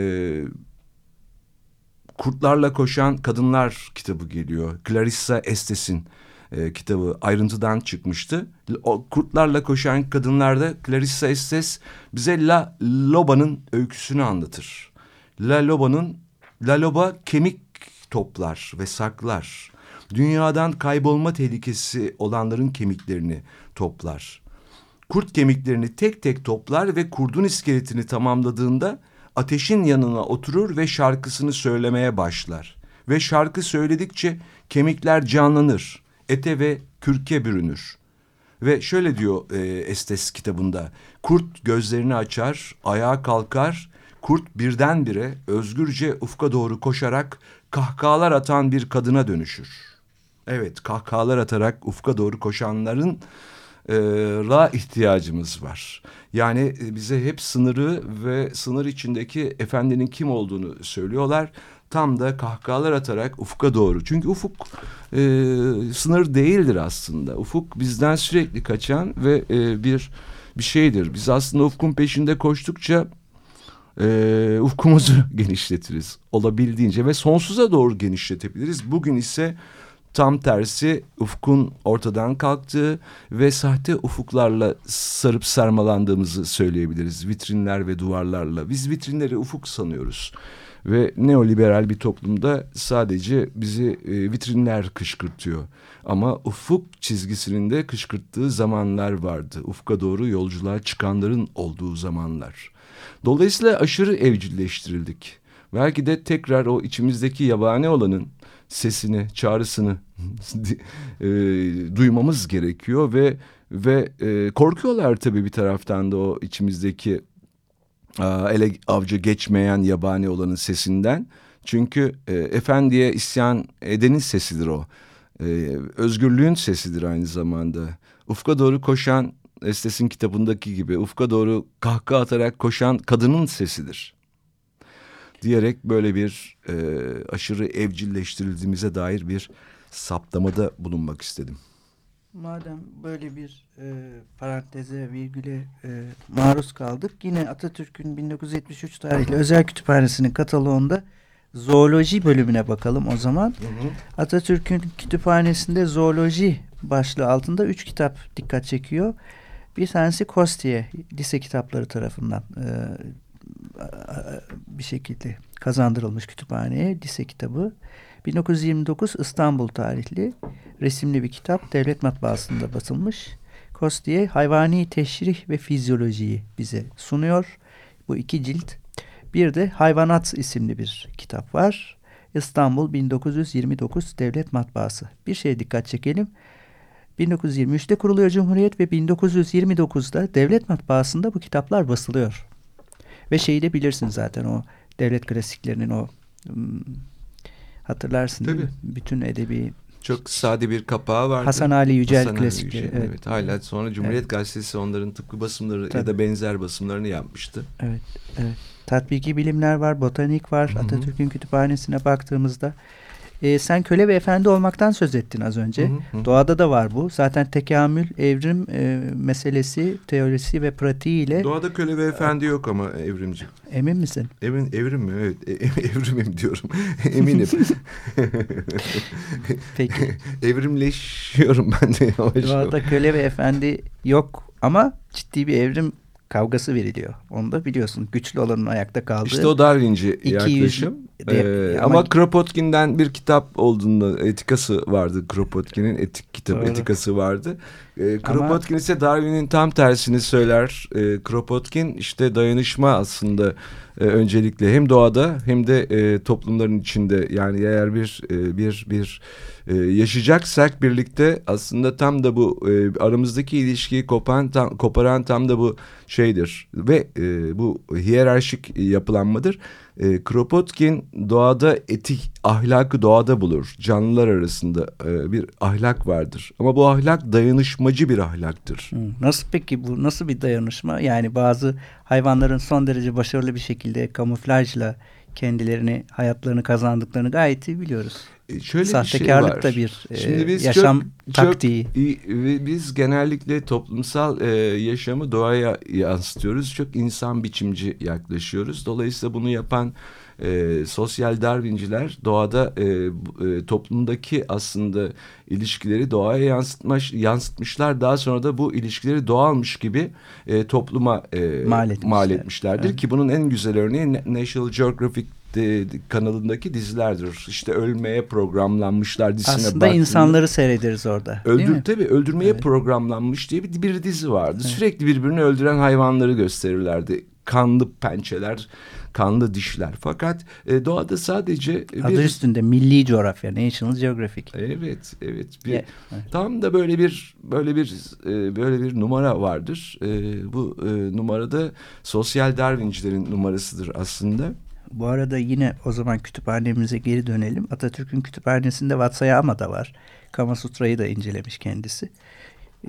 Kurtlarla Koşan Kadınlar kitabı geliyor. Clarissa Estes'in e, kitabı ayrıntıdan çıkmıştı. O kurtlarla koşan kadınlarda Clarissa Estes bize La Loba'nın öyküsünü anlatır. La Loba'nın La Loba kemik toplar ve saklar. Dünyadan kaybolma tehlikesi olanların kemiklerini toplar. Kurt kemiklerini tek tek toplar ve kurdun iskeletini tamamladığında ateşin yanına oturur ve şarkısını söylemeye başlar. Ve şarkı söyledikçe kemikler canlanır ete ve kürke bürünür. Ve şöyle diyor e, Estes kitabında, kurt gözlerini açar, ayağa kalkar, kurt birdenbire özgürce ufka doğru koşarak kahkahalar atan bir kadına dönüşür. Evet, kahkahalar atarak ufka doğru koşanların e, ra ihtiyacımız var. Yani e, bize hep sınırı ve sınır içindeki efendinin kim olduğunu söylüyorlar. Tam da kahkahalar atarak ufka doğru. Çünkü ufuk e, sınır değildir aslında. Ufuk bizden sürekli kaçan ve e, bir bir şeydir. Biz aslında ufkun peşinde koştukça e, ufkumuzu genişletiriz olabildiğince ve sonsuza doğru genişletebiliriz. Bugün ise tam tersi ufkun ortadan kalktığı ve sahte ufuklarla sarıp sarmalandığımızı söyleyebiliriz. Vitrinler ve duvarlarla. Biz vitrinleri ufuk sanıyoruz. Ve neoliberal bir toplumda sadece bizi e, vitrinler kışkırtıyor. Ama ufuk çizgisinin de kışkırttığı zamanlar vardı. Ufka doğru yolculuğa çıkanların olduğu zamanlar. Dolayısıyla aşırı evcilleştirildik. Belki de tekrar o içimizdeki yabani olanın sesini, çağrısını e, duymamız gerekiyor ve ve e, korkuyorlar tabii bir taraftan da o içimizdeki ele avcı geçmeyen yabani olanın sesinden. Çünkü e, efendiye isyan edenin sesidir o. E, özgürlüğün sesidir aynı zamanda. Ufka doğru koşan Estes'in kitabındaki gibi ufka doğru kahkaha atarak koşan kadının sesidir. Diyerek böyle bir e, aşırı evcilleştirildiğimize dair bir saptamada bulunmak istedim. Madem böyle bir e, paranteze, virgüle e, maruz kaldık. Yine Atatürk'ün 1973 tarihli özel kütüphanesinin kataloğunda zooloji bölümüne bakalım o zaman. Atatürk'ün kütüphanesinde zooloji başlığı altında üç kitap dikkat çekiyor. Bir tanesi Kostiye lise kitapları tarafından e, bir şekilde kazandırılmış kütüphaneye lise kitabı. 1929 İstanbul tarihli resimli bir kitap devlet matbaasında basılmış. Kostiye hayvani teşrih ve fizyolojiyi bize sunuyor. Bu iki cilt. Bir de Hayvanat isimli bir kitap var. İstanbul 1929 Devlet Matbaası. Bir şeye dikkat çekelim. 1923'te kuruluyor Cumhuriyet ve 1929'da devlet matbaasında bu kitaplar basılıyor. Ve şeyi de bilirsin zaten o devlet klasiklerinin o hatırlarsın Tabii. Bütün edebi Çok sade bir kapağı vardı. Hasan Ali Yücel Hasan klasikleri. Yücel, evet. evet. Hala sonra Cumhuriyet Evet. Gazetesi onların tıpkı basımları ya Tabii. da benzer basımlarını yapmıştı. Evet, evet. Tatbiki bilimler var, botanik var. Atatürk'ün kütüphanesine baktığımızda. Ee, sen köle ve efendi olmaktan söz ettin az önce. Hı hı. Doğada da var bu. Zaten tekamül, evrim e, meselesi, teorisi ve pratiğiyle Doğada köle ve efendi yok ama evrimci. emin misin? Evin, evrim mi? Evet. E- evrimim diyorum. Eminim. Peki. Evrimleşiyorum ben de yavaş yavaş. Doğada köle ve efendi yok ama ciddi bir evrim kavgası veriliyor. Onu da biliyorsun. Güçlü olanın ayakta kaldığı. İşte o Darwinci 200 yaklaşım. De- Ee, ama- ama Kropotkin'den bir kitap olduğunda etikası vardı. Kropotkin'in etik kitap Doğru. etikası vardı. Ama- Kropotkin ise Darwin'in tam tersini söyler. Ee, Kropotkin işte dayanışma aslında e, öncelikle hem doğada hem de e, toplumların içinde yani eğer bir e, bir bir e, yaşayacaksak birlikte aslında tam da bu e, aramızdaki ilişkiyi kopan tam, koparan tam da bu şeydir ve e, bu hiyerarşik yapılanmadır. E, Kropotkin doğada etik ahlakı doğada bulur. Canlılar arasında e, bir ahlak vardır. Ama bu ahlak dayanışmacı bir ahlaktır. Nasıl peki bu nasıl bir dayanışma? Yani bazı hayvanların son derece başarılı bir şekilde kamuflajla kendilerini hayatlarını kazandıklarını gayet iyi biliyoruz. E, şöyle Sahtekarlık bir şey da var. bir e, Şimdi biz yaşam çok, taktiği. Çok biz genellikle toplumsal e, yaşamı doğaya yansıtıyoruz. Çok insan biçimci yaklaşıyoruz. Dolayısıyla bunu yapan e, sosyal Darwinciler doğada e, e, toplumdaki aslında ilişkileri doğaya yansıtmış, yansıtmışlar. Daha sonra da bu ilişkileri doğalmış gibi e, topluma e, Mal etmişler. mal etmişlerdir. Evet. Ki bunun en güzel örneği Na- National Geographic de- kanalındaki dizilerdir. İşte ölmeye programlanmışlar dizisine Aslında baktığında- insanları seyrederiz orada. Öldür mi? tabii öldürmeye Evet. programlanmış diye bir, bir dizi vardı. Evet. Sürekli birbirini öldüren hayvanları gösterirlerdi. Kanlı pençeler, kanlı dişler. Fakat e, doğada sadece bir Adı üstünde Milli Coğrafya, National Geographic. Evet, evet. Bir, evet. Tam da böyle bir böyle bir e, böyle bir numara vardır. E, bu e, numarada sosyal Darwincilerin numarasıdır aslında. Bu arada yine o zaman kütüphanemize geri dönelim. Atatürk'ün kütüphanesinde Vatsayama da var. Kama Sutra'yı da incelemiş kendisi.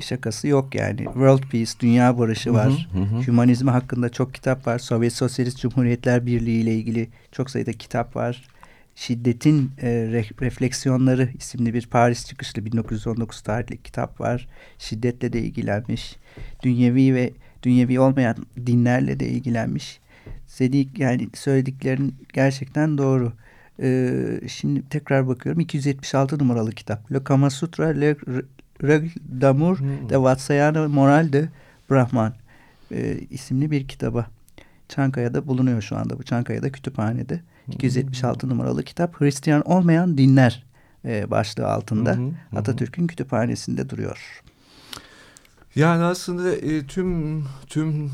Şakası yok yani. World Peace, Dünya Barışı var. Hı hı, hı. Hümanizmi hakkında çok kitap var. Sovyet Sosyalist Cumhuriyetler Birliği ile ilgili çok sayıda kitap var. Şiddetin e, Refleksiyonları isimli bir Paris çıkışlı 1919 tarihli kitap var. Şiddetle de ilgilenmiş. Dünyevi ve dünyevi olmayan dinlerle de ilgilenmiş. Sedik yani söylediklerin gerçekten doğru. Ee, şimdi tekrar bakıyorum 276 numaralı kitap. Le Kama Sutra, Le Règle d'amour hmm. de Vatsayana Moral de Brahman e, isimli bir kitaba. Çankaya'da bulunuyor şu anda bu Çankaya'da kütüphanede. Hmm. 276 numaralı kitap Hristiyan olmayan dinler e, başlığı altında. Atatürk'ün kütüphanesinde duruyor. Yani aslında e, tüm tüm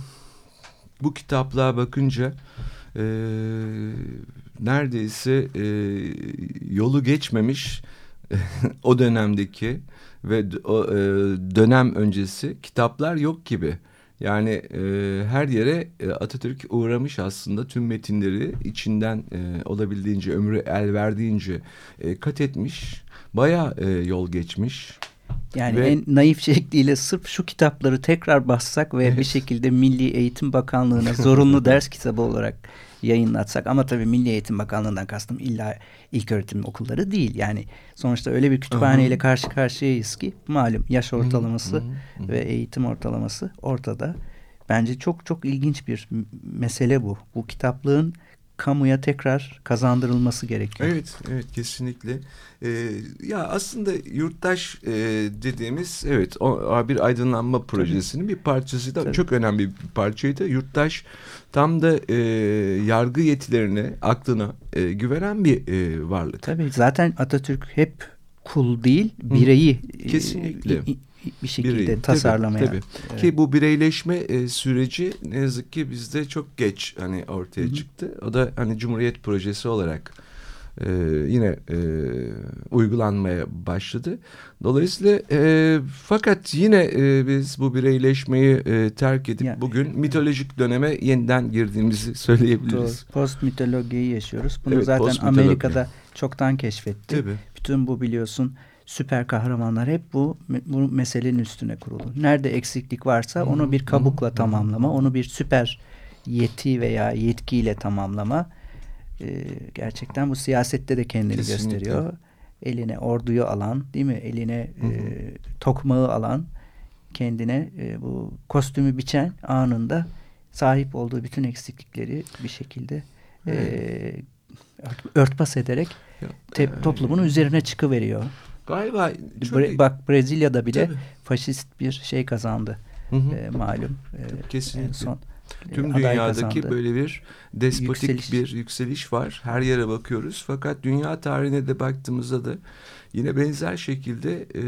bu kitaplığa bakınca e, neredeyse e, yolu geçmemiş o dönemdeki ve o e, dönem öncesi kitaplar yok gibi. Yani e, her yere e, Atatürk uğramış aslında tüm metinleri içinden e, olabildiğince ömrü el verdiğince e, kat etmiş. Baya e, yol geçmiş. Yani ve, en naif şekliyle sırf şu kitapları tekrar bassak ve evet. bir şekilde Milli Eğitim Bakanlığı'na zorunlu ders kitabı olarak yayınlatsak ama tabii Milli Eğitim Bakanlığı'ndan kastım illa ilk öğretim okulları değil. Yani sonuçta öyle bir kütüphaneyle karşı karşıyayız ki malum yaş ortalaması ve eğitim ortalaması ortada. Bence çok çok ilginç bir mesele bu. Bu kitaplığın kamuya tekrar kazandırılması gerekiyor. Evet, evet kesinlikle. Ee, ya aslında yurttaş e, dediğimiz evet o bir aydınlanma projesinin Tabii. bir parçası da Tabii. çok önemli bir parçaydı. Yurttaş tam da e, yargı yetilerine, aklına e, güvenen bir e, varlık. Tabii zaten Atatürk hep kul değil, bireyi e, Kesinlikle. E, bir şekilde Birey, tasarlamaya. Tabii, tabii. Evet. Ki bu bireyleşme e, süreci ne yazık ki bizde çok geç hani ortaya Hı -hı. çıktı. O da hani Cumhuriyet projesi olarak e, yine e, uygulanmaya başladı. Dolayısıyla e, fakat yine e, biz bu bireyleşmeyi e, terk edip yani, bugün mitolojik döneme yeniden girdiğimizi söyleyebiliriz. Doğru. Post mitolojiyi yaşıyoruz. Bunu evet, zaten Amerika'da çoktan keşfetti. Tabii. Bütün bu biliyorsun süper kahramanlar hep bu, bu meselenin üstüne kurulu. Nerede eksiklik varsa onu bir kabukla tamamlama, onu bir süper yeti veya yetkiyle tamamlama. Ee, gerçekten bu siyasette de kendini Kesinlikle. gösteriyor. Eline orduyu alan, değil mi? Eline hı hı. E, tokmağı alan, kendine e, bu kostümü biçen anında sahip olduğu bütün eksiklikleri bir şekilde e, örtbas ederek te, toplumun üzerine çıkıveriyor. Galiba Bre bak Brezilya'da bile Tabii. faşist bir şey kazandı. Hı hı. E, malum. E, Kesinlikle. En son e, Tüm dünyadaki kazandı. böyle bir despotik yükseliş. bir yükseliş var. Her yere bakıyoruz. Fakat dünya tarihine de baktığımızda da yine benzer şekilde e,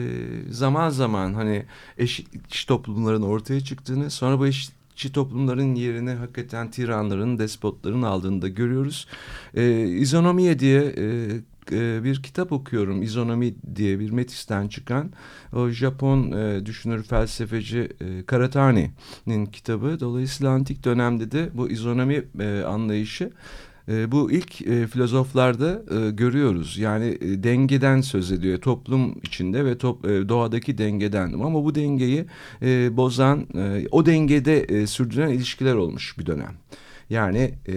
zaman zaman hani eşit toplumların ortaya çıktığını sonra bu eşitçi toplumların yerine hakikaten tiranların, despotların aldığını da görüyoruz. E, İzonomiye diye e, e, bir kitap okuyorum. İzonomi diye bir Metis'ten çıkan o Japon e, düşünür felsefeci e, Karatani'nin kitabı. Dolayısıyla antik dönemde de bu izonomi anlayışı bu ilk filozoflarda görüyoruz. Yani dengeden söz ediyor toplum içinde ve doğadaki dengeden. Ama bu dengeyi bozan, o dengede e, sürdüren ilişkiler olmuş bir dönem. Yani e,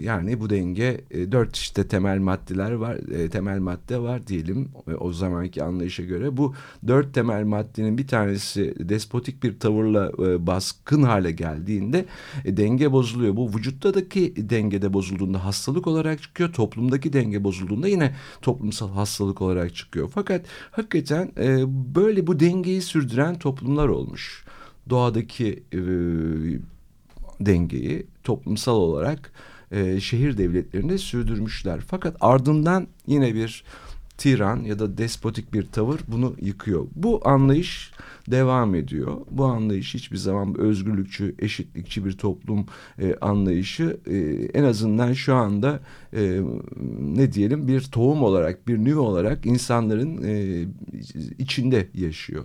yani bu denge e, dört işte temel maddeler var, e, temel madde var diyelim e, o zamanki anlayışa göre. Bu dört temel maddenin bir tanesi despotik bir tavırla e, baskın hale geldiğinde e, denge bozuluyor. Bu vücuttaki dengede bozulduğunda hastalık olarak çıkıyor. Toplumdaki denge bozulduğunda yine toplumsal hastalık olarak çıkıyor. Fakat hakikaten e, böyle bu dengeyi sürdüren toplumlar olmuş. Doğadaki e, dengeyi toplumsal olarak e, şehir devletlerinde sürdürmüşler. Fakat ardından yine bir tiran ya da despotik bir tavır bunu yıkıyor. Bu anlayış devam ediyor. Bu anlayış hiçbir zaman özgürlükçü, eşitlikçi bir toplum e, anlayışı e, en azından şu anda e, ne diyelim bir tohum olarak, bir nüve olarak insanların e, içinde yaşıyor.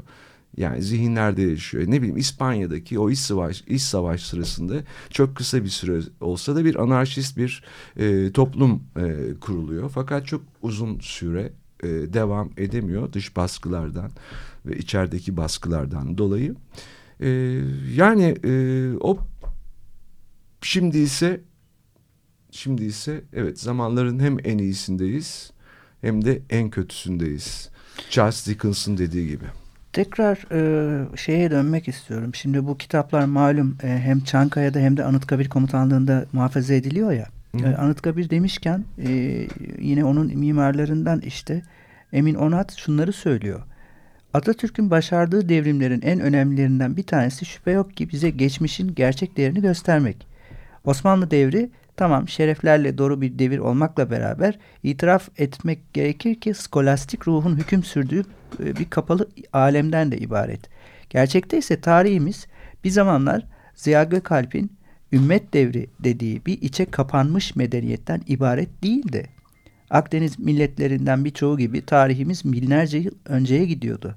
Yani zihinlerde yaşıyor. Ne bileyim İspanya'daki o iç savaş, iç savaş sırasında çok kısa bir süre olsa da bir anarşist bir e, toplum e, kuruluyor. Fakat çok uzun süre e, devam edemiyor dış baskılardan ve içerideki baskılardan dolayı. E, yani e, o şimdi ise şimdi ise evet zamanların hem en iyisindeyiz hem de en kötüsündeyiz. Charles Dickens'ın dediği gibi. Tekrar e, şeye dönmek istiyorum. Şimdi bu kitaplar malum e, hem Çankaya'da hem de Anıtkabir Komutanlığı'nda muhafaza ediliyor ya. E, Anıtkabir demişken e, yine onun mimarlarından işte Emin Onat şunları söylüyor. Atatürk'ün başardığı devrimlerin en önemlilerinden bir tanesi şüphe yok ki bize geçmişin gerçek değerini göstermek. Osmanlı devri tamam şereflerle doğru bir devir olmakla beraber itiraf etmek gerekir ki skolastik ruhun hüküm sürdüğü e, bir kapalı alemden de ibaret. Gerçekte ise tarihimiz bir zamanlar Ziya Gökalp'in ümmet devri dediği bir içe kapanmış medeniyetten ibaret değildi. Akdeniz milletlerinden birçoğu gibi tarihimiz binlerce yıl önceye gidiyordu.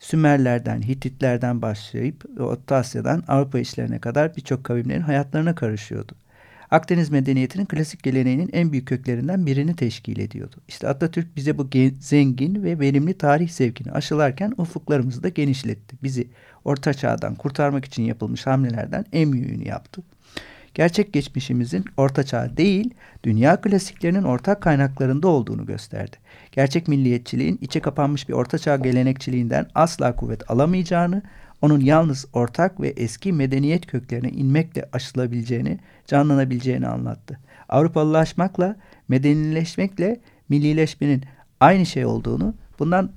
Sümerlerden, Hititlerden başlayıp Orta Asya'dan Avrupa işlerine kadar birçok kavimlerin hayatlarına karışıyordu. Akdeniz medeniyetinin klasik geleneğinin en büyük köklerinden birini teşkil ediyordu. İşte Atatürk bize bu zengin ve verimli tarih zevkini aşılarken ufuklarımızı da genişletti. Bizi orta çağdan kurtarmak için yapılmış hamlelerden en büyüğünü yaptı. Gerçek geçmişimizin orta çağ değil, dünya klasiklerinin ortak kaynaklarında olduğunu gösterdi. Gerçek milliyetçiliğin içe kapanmış bir orta çağ gelenekçiliğinden asla kuvvet alamayacağını, onun yalnız ortak ve eski medeniyet köklerine inmekle aşılabileceğini, canlanabileceğini anlattı. Avrupalılaşmakla, medenileşmekle millileşmenin aynı şey olduğunu bundan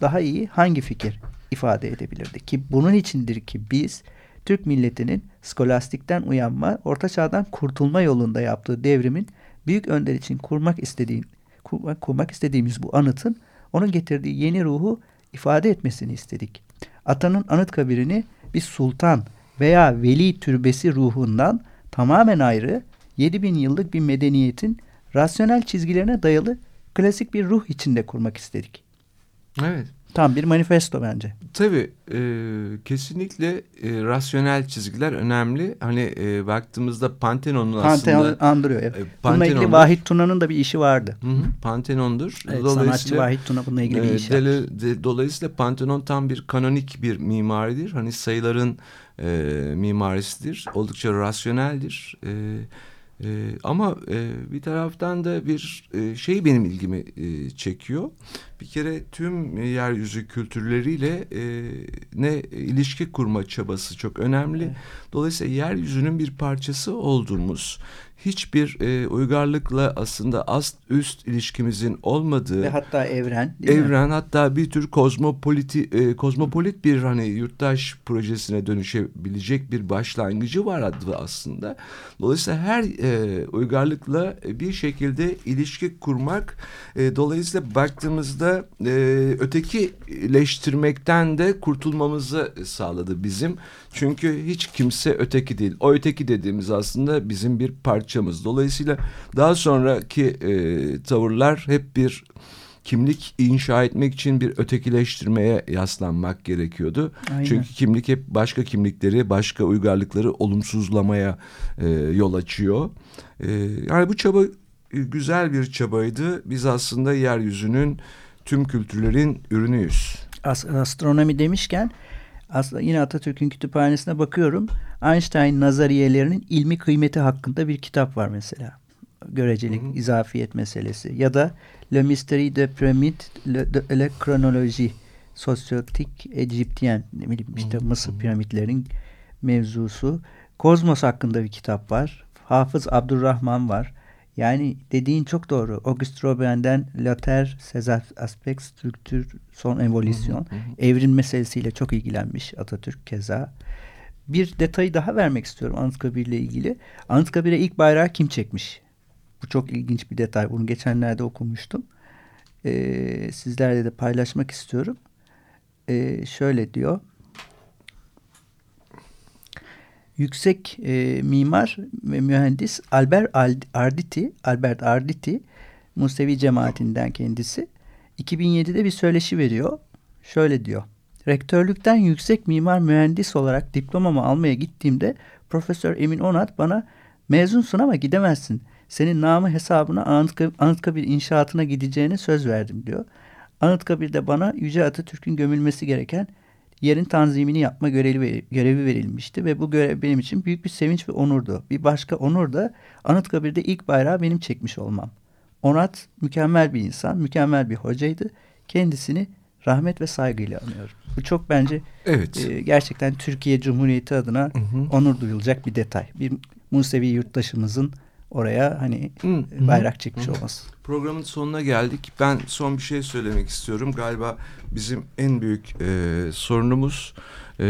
daha iyi hangi fikir ifade edebilirdi? Ki bunun içindir ki biz Türk milletinin skolastikten uyanma, orta çağdan kurtulma yolunda yaptığı devrimin büyük önder için kurmak istediğin kurmak, kurmak istediğimiz bu anıtın onun getirdiği yeni ruhu ifade etmesini istedik. Atanın anıt kabirini bir sultan veya veli türbesi ruhundan tamamen ayrı 7000 yıllık bir medeniyetin rasyonel çizgilerine dayalı klasik bir ruh içinde kurmak istedik. Evet. Tam bir manifesto bence. Tabii e, kesinlikle e, rasyonel çizgiler önemli. Hani e, baktığımızda Pantheon'un Pantheon aslında... andırıyor. Evet. E, Bununla ilgili Vahit Tuna'nın da bir işi vardı. Hı hı, Pantheon'dur. Evet, sanatçı Vahit Tuna bununla ilgili bir iş e, de, Dolayısıyla Pantheon tam bir kanonik bir mimaridir. Hani sayıların e, mimarisidir. Oldukça rasyoneldir. Evet ee, ama e, bir taraftan da bir e, şey benim ilgimi e, çekiyor. Bir kere tüm yeryüzü kültürleriyle e, ne ilişki kurma çabası çok önemli. Evet. Dolayısıyla yeryüzünün bir parçası olduğumuz, hiçbir e, uygarlıkla aslında ast üst ilişkimizin olmadığı ve hatta evren evren mi? hatta bir tür kozmopoliti e, kozmopolit bir hani yurttaş projesine dönüşebilecek bir başlangıcı var adı aslında. Dolayısıyla her e, uygarlıkla bir şekilde ilişki kurmak e, dolayısıyla baktığımızda e, ötekileştirmekten de kurtulmamızı sağladı bizim. Çünkü hiç kimse öteki değil. O öteki dediğimiz aslında bizim bir parçamız. Dolayısıyla daha sonraki e, tavırlar hep bir kimlik inşa etmek için bir ötekileştirmeye yaslanmak gerekiyordu. Aynen. Çünkü kimlik hep başka kimlikleri, başka uygarlıkları olumsuzlamaya e, yol açıyor. E, yani bu çaba e, güzel bir çabaydı. Biz aslında yeryüzünün tüm kültürlerin ürünüyüz. As astronomi demişken aslında yine Atatürk'ün kütüphanesine bakıyorum. Einstein nazariyelerinin ilmi kıymeti hakkında bir kitap var mesela. Görecelik, hı hı. izafiyet meselesi. Ya da Le Mystère de Pyramide, Le, de, Le Chronologie, Sosyotik Egyptien, ne bileyim işte hı hı. Mısır piramitlerin mevzusu. Kozmos hakkında bir kitap var. Hafız Abdurrahman var. Yani dediğin çok doğru. Auguste Robin'den Later, Sezar Aspect, Struktür, Son Evolüsyon. Evrim meselesiyle çok ilgilenmiş Atatürk keza. Bir detayı daha vermek istiyorum Anıtkabir ile ilgili. Anıtkabir'e ilk bayrağı kim çekmiş? Bu çok ilginç bir detay. Bunu geçenlerde okumuştum. Ee, sizlerle de paylaşmak istiyorum. Ee, şöyle diyor yüksek e, mimar ve mühendis Albert Arditi, Albert Arditi Musevi cemaatinden kendisi 2007'de bir söyleşi veriyor. Şöyle diyor. Rektörlükten yüksek mimar mühendis olarak diplomamı almaya gittiğimde Profesör Emin Onat bana mezunsun ama gidemezsin. Senin namı hesabına Anıtkabir, Anıtkabir inşaatına gideceğine söz verdim diyor. Anıtkabir'de bana Yüce Atatürk'ün gömülmesi gereken yerin tanzimini yapma görevi, görevi verilmişti ve bu görev benim için büyük bir sevinç ve onurdu. Bir başka onur da Anıtkabir'de ilk bayrağı benim çekmiş olmam. Onat mükemmel bir insan, mükemmel bir hocaydı. Kendisini rahmet ve saygıyla anıyorum. Bu çok bence Evet. e, gerçekten Türkiye Cumhuriyeti adına Hı hı. onur duyulacak bir detay. Bir Musevi yurttaşımızın oraya hani Hı, hı. bayrak çekmiş olması. Programın sonuna geldik. Ben son bir şey söylemek istiyorum. Galiba bizim en büyük e, sorunumuz e,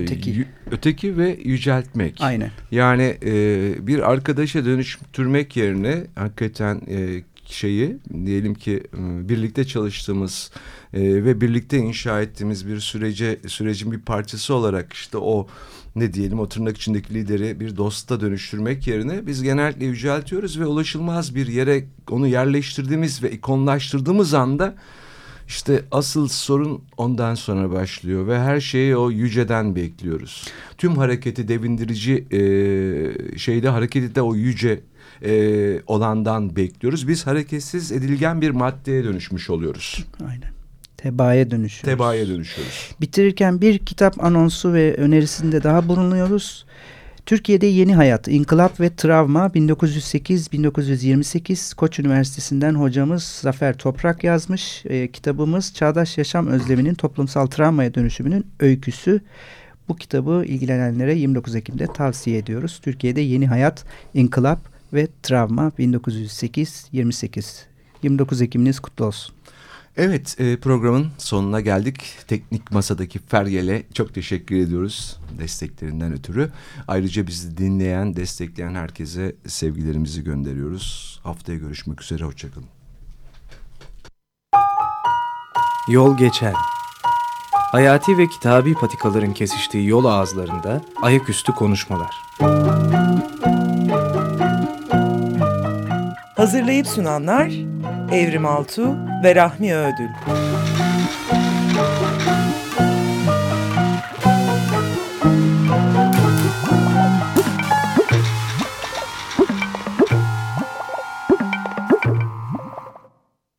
Öteki. öteki ve yüceltmek. Aynen. Yani e, bir arkadaşa dönüştürmek yerine hakikaten e, şeyi diyelim ki e, birlikte çalıştığımız e, ve birlikte inşa ettiğimiz bir sürece sürecin bir parçası olarak işte o ne diyelim o tırnak içindeki lideri bir dosta dönüştürmek yerine biz genellikle yüceltiyoruz ve ulaşılmaz bir yere onu yerleştirdiğimiz ve ikonlaştırdığımız anda işte asıl sorun ondan sonra başlıyor ve her şeyi o yüceden bekliyoruz. Tüm hareketi devindirici e, şeyde hareketi de o yüce e, olandan bekliyoruz. Biz hareketsiz edilgen bir maddeye dönüşmüş oluyoruz. Aynen. Tebaaya dönüşüyoruz. Tebaaya dönüşüyoruz. Bitirirken bir kitap anonsu ve önerisinde daha bulunuyoruz. Türkiye'de Yeni Hayat, İnkılap ve Travma 1908-1928 Koç Üniversitesi'nden hocamız Zafer Toprak yazmış. Ee, kitabımız Çağdaş Yaşam Özleminin Toplumsal Travmaya Dönüşümünün Öyküsü. Bu kitabı ilgilenenlere 29 Ekim'de tavsiye ediyoruz. Türkiye'de Yeni Hayat, İnkılap ve Travma 1908-28. 29 Ekim'iniz kutlu olsun. Evet e, programın sonuna geldik. Teknik Masadaki Feryal'e çok teşekkür ediyoruz desteklerinden ötürü. Ayrıca bizi dinleyen, destekleyen herkese sevgilerimizi gönderiyoruz. Haftaya görüşmek üzere, hoşçakalın. Yol geçen. Hayati ve kitabi patikaların kesiştiği yol ağızlarında ayaküstü konuşmalar. Hazırlayıp sunanlar Evrim Altu ve Rahmi Ödül.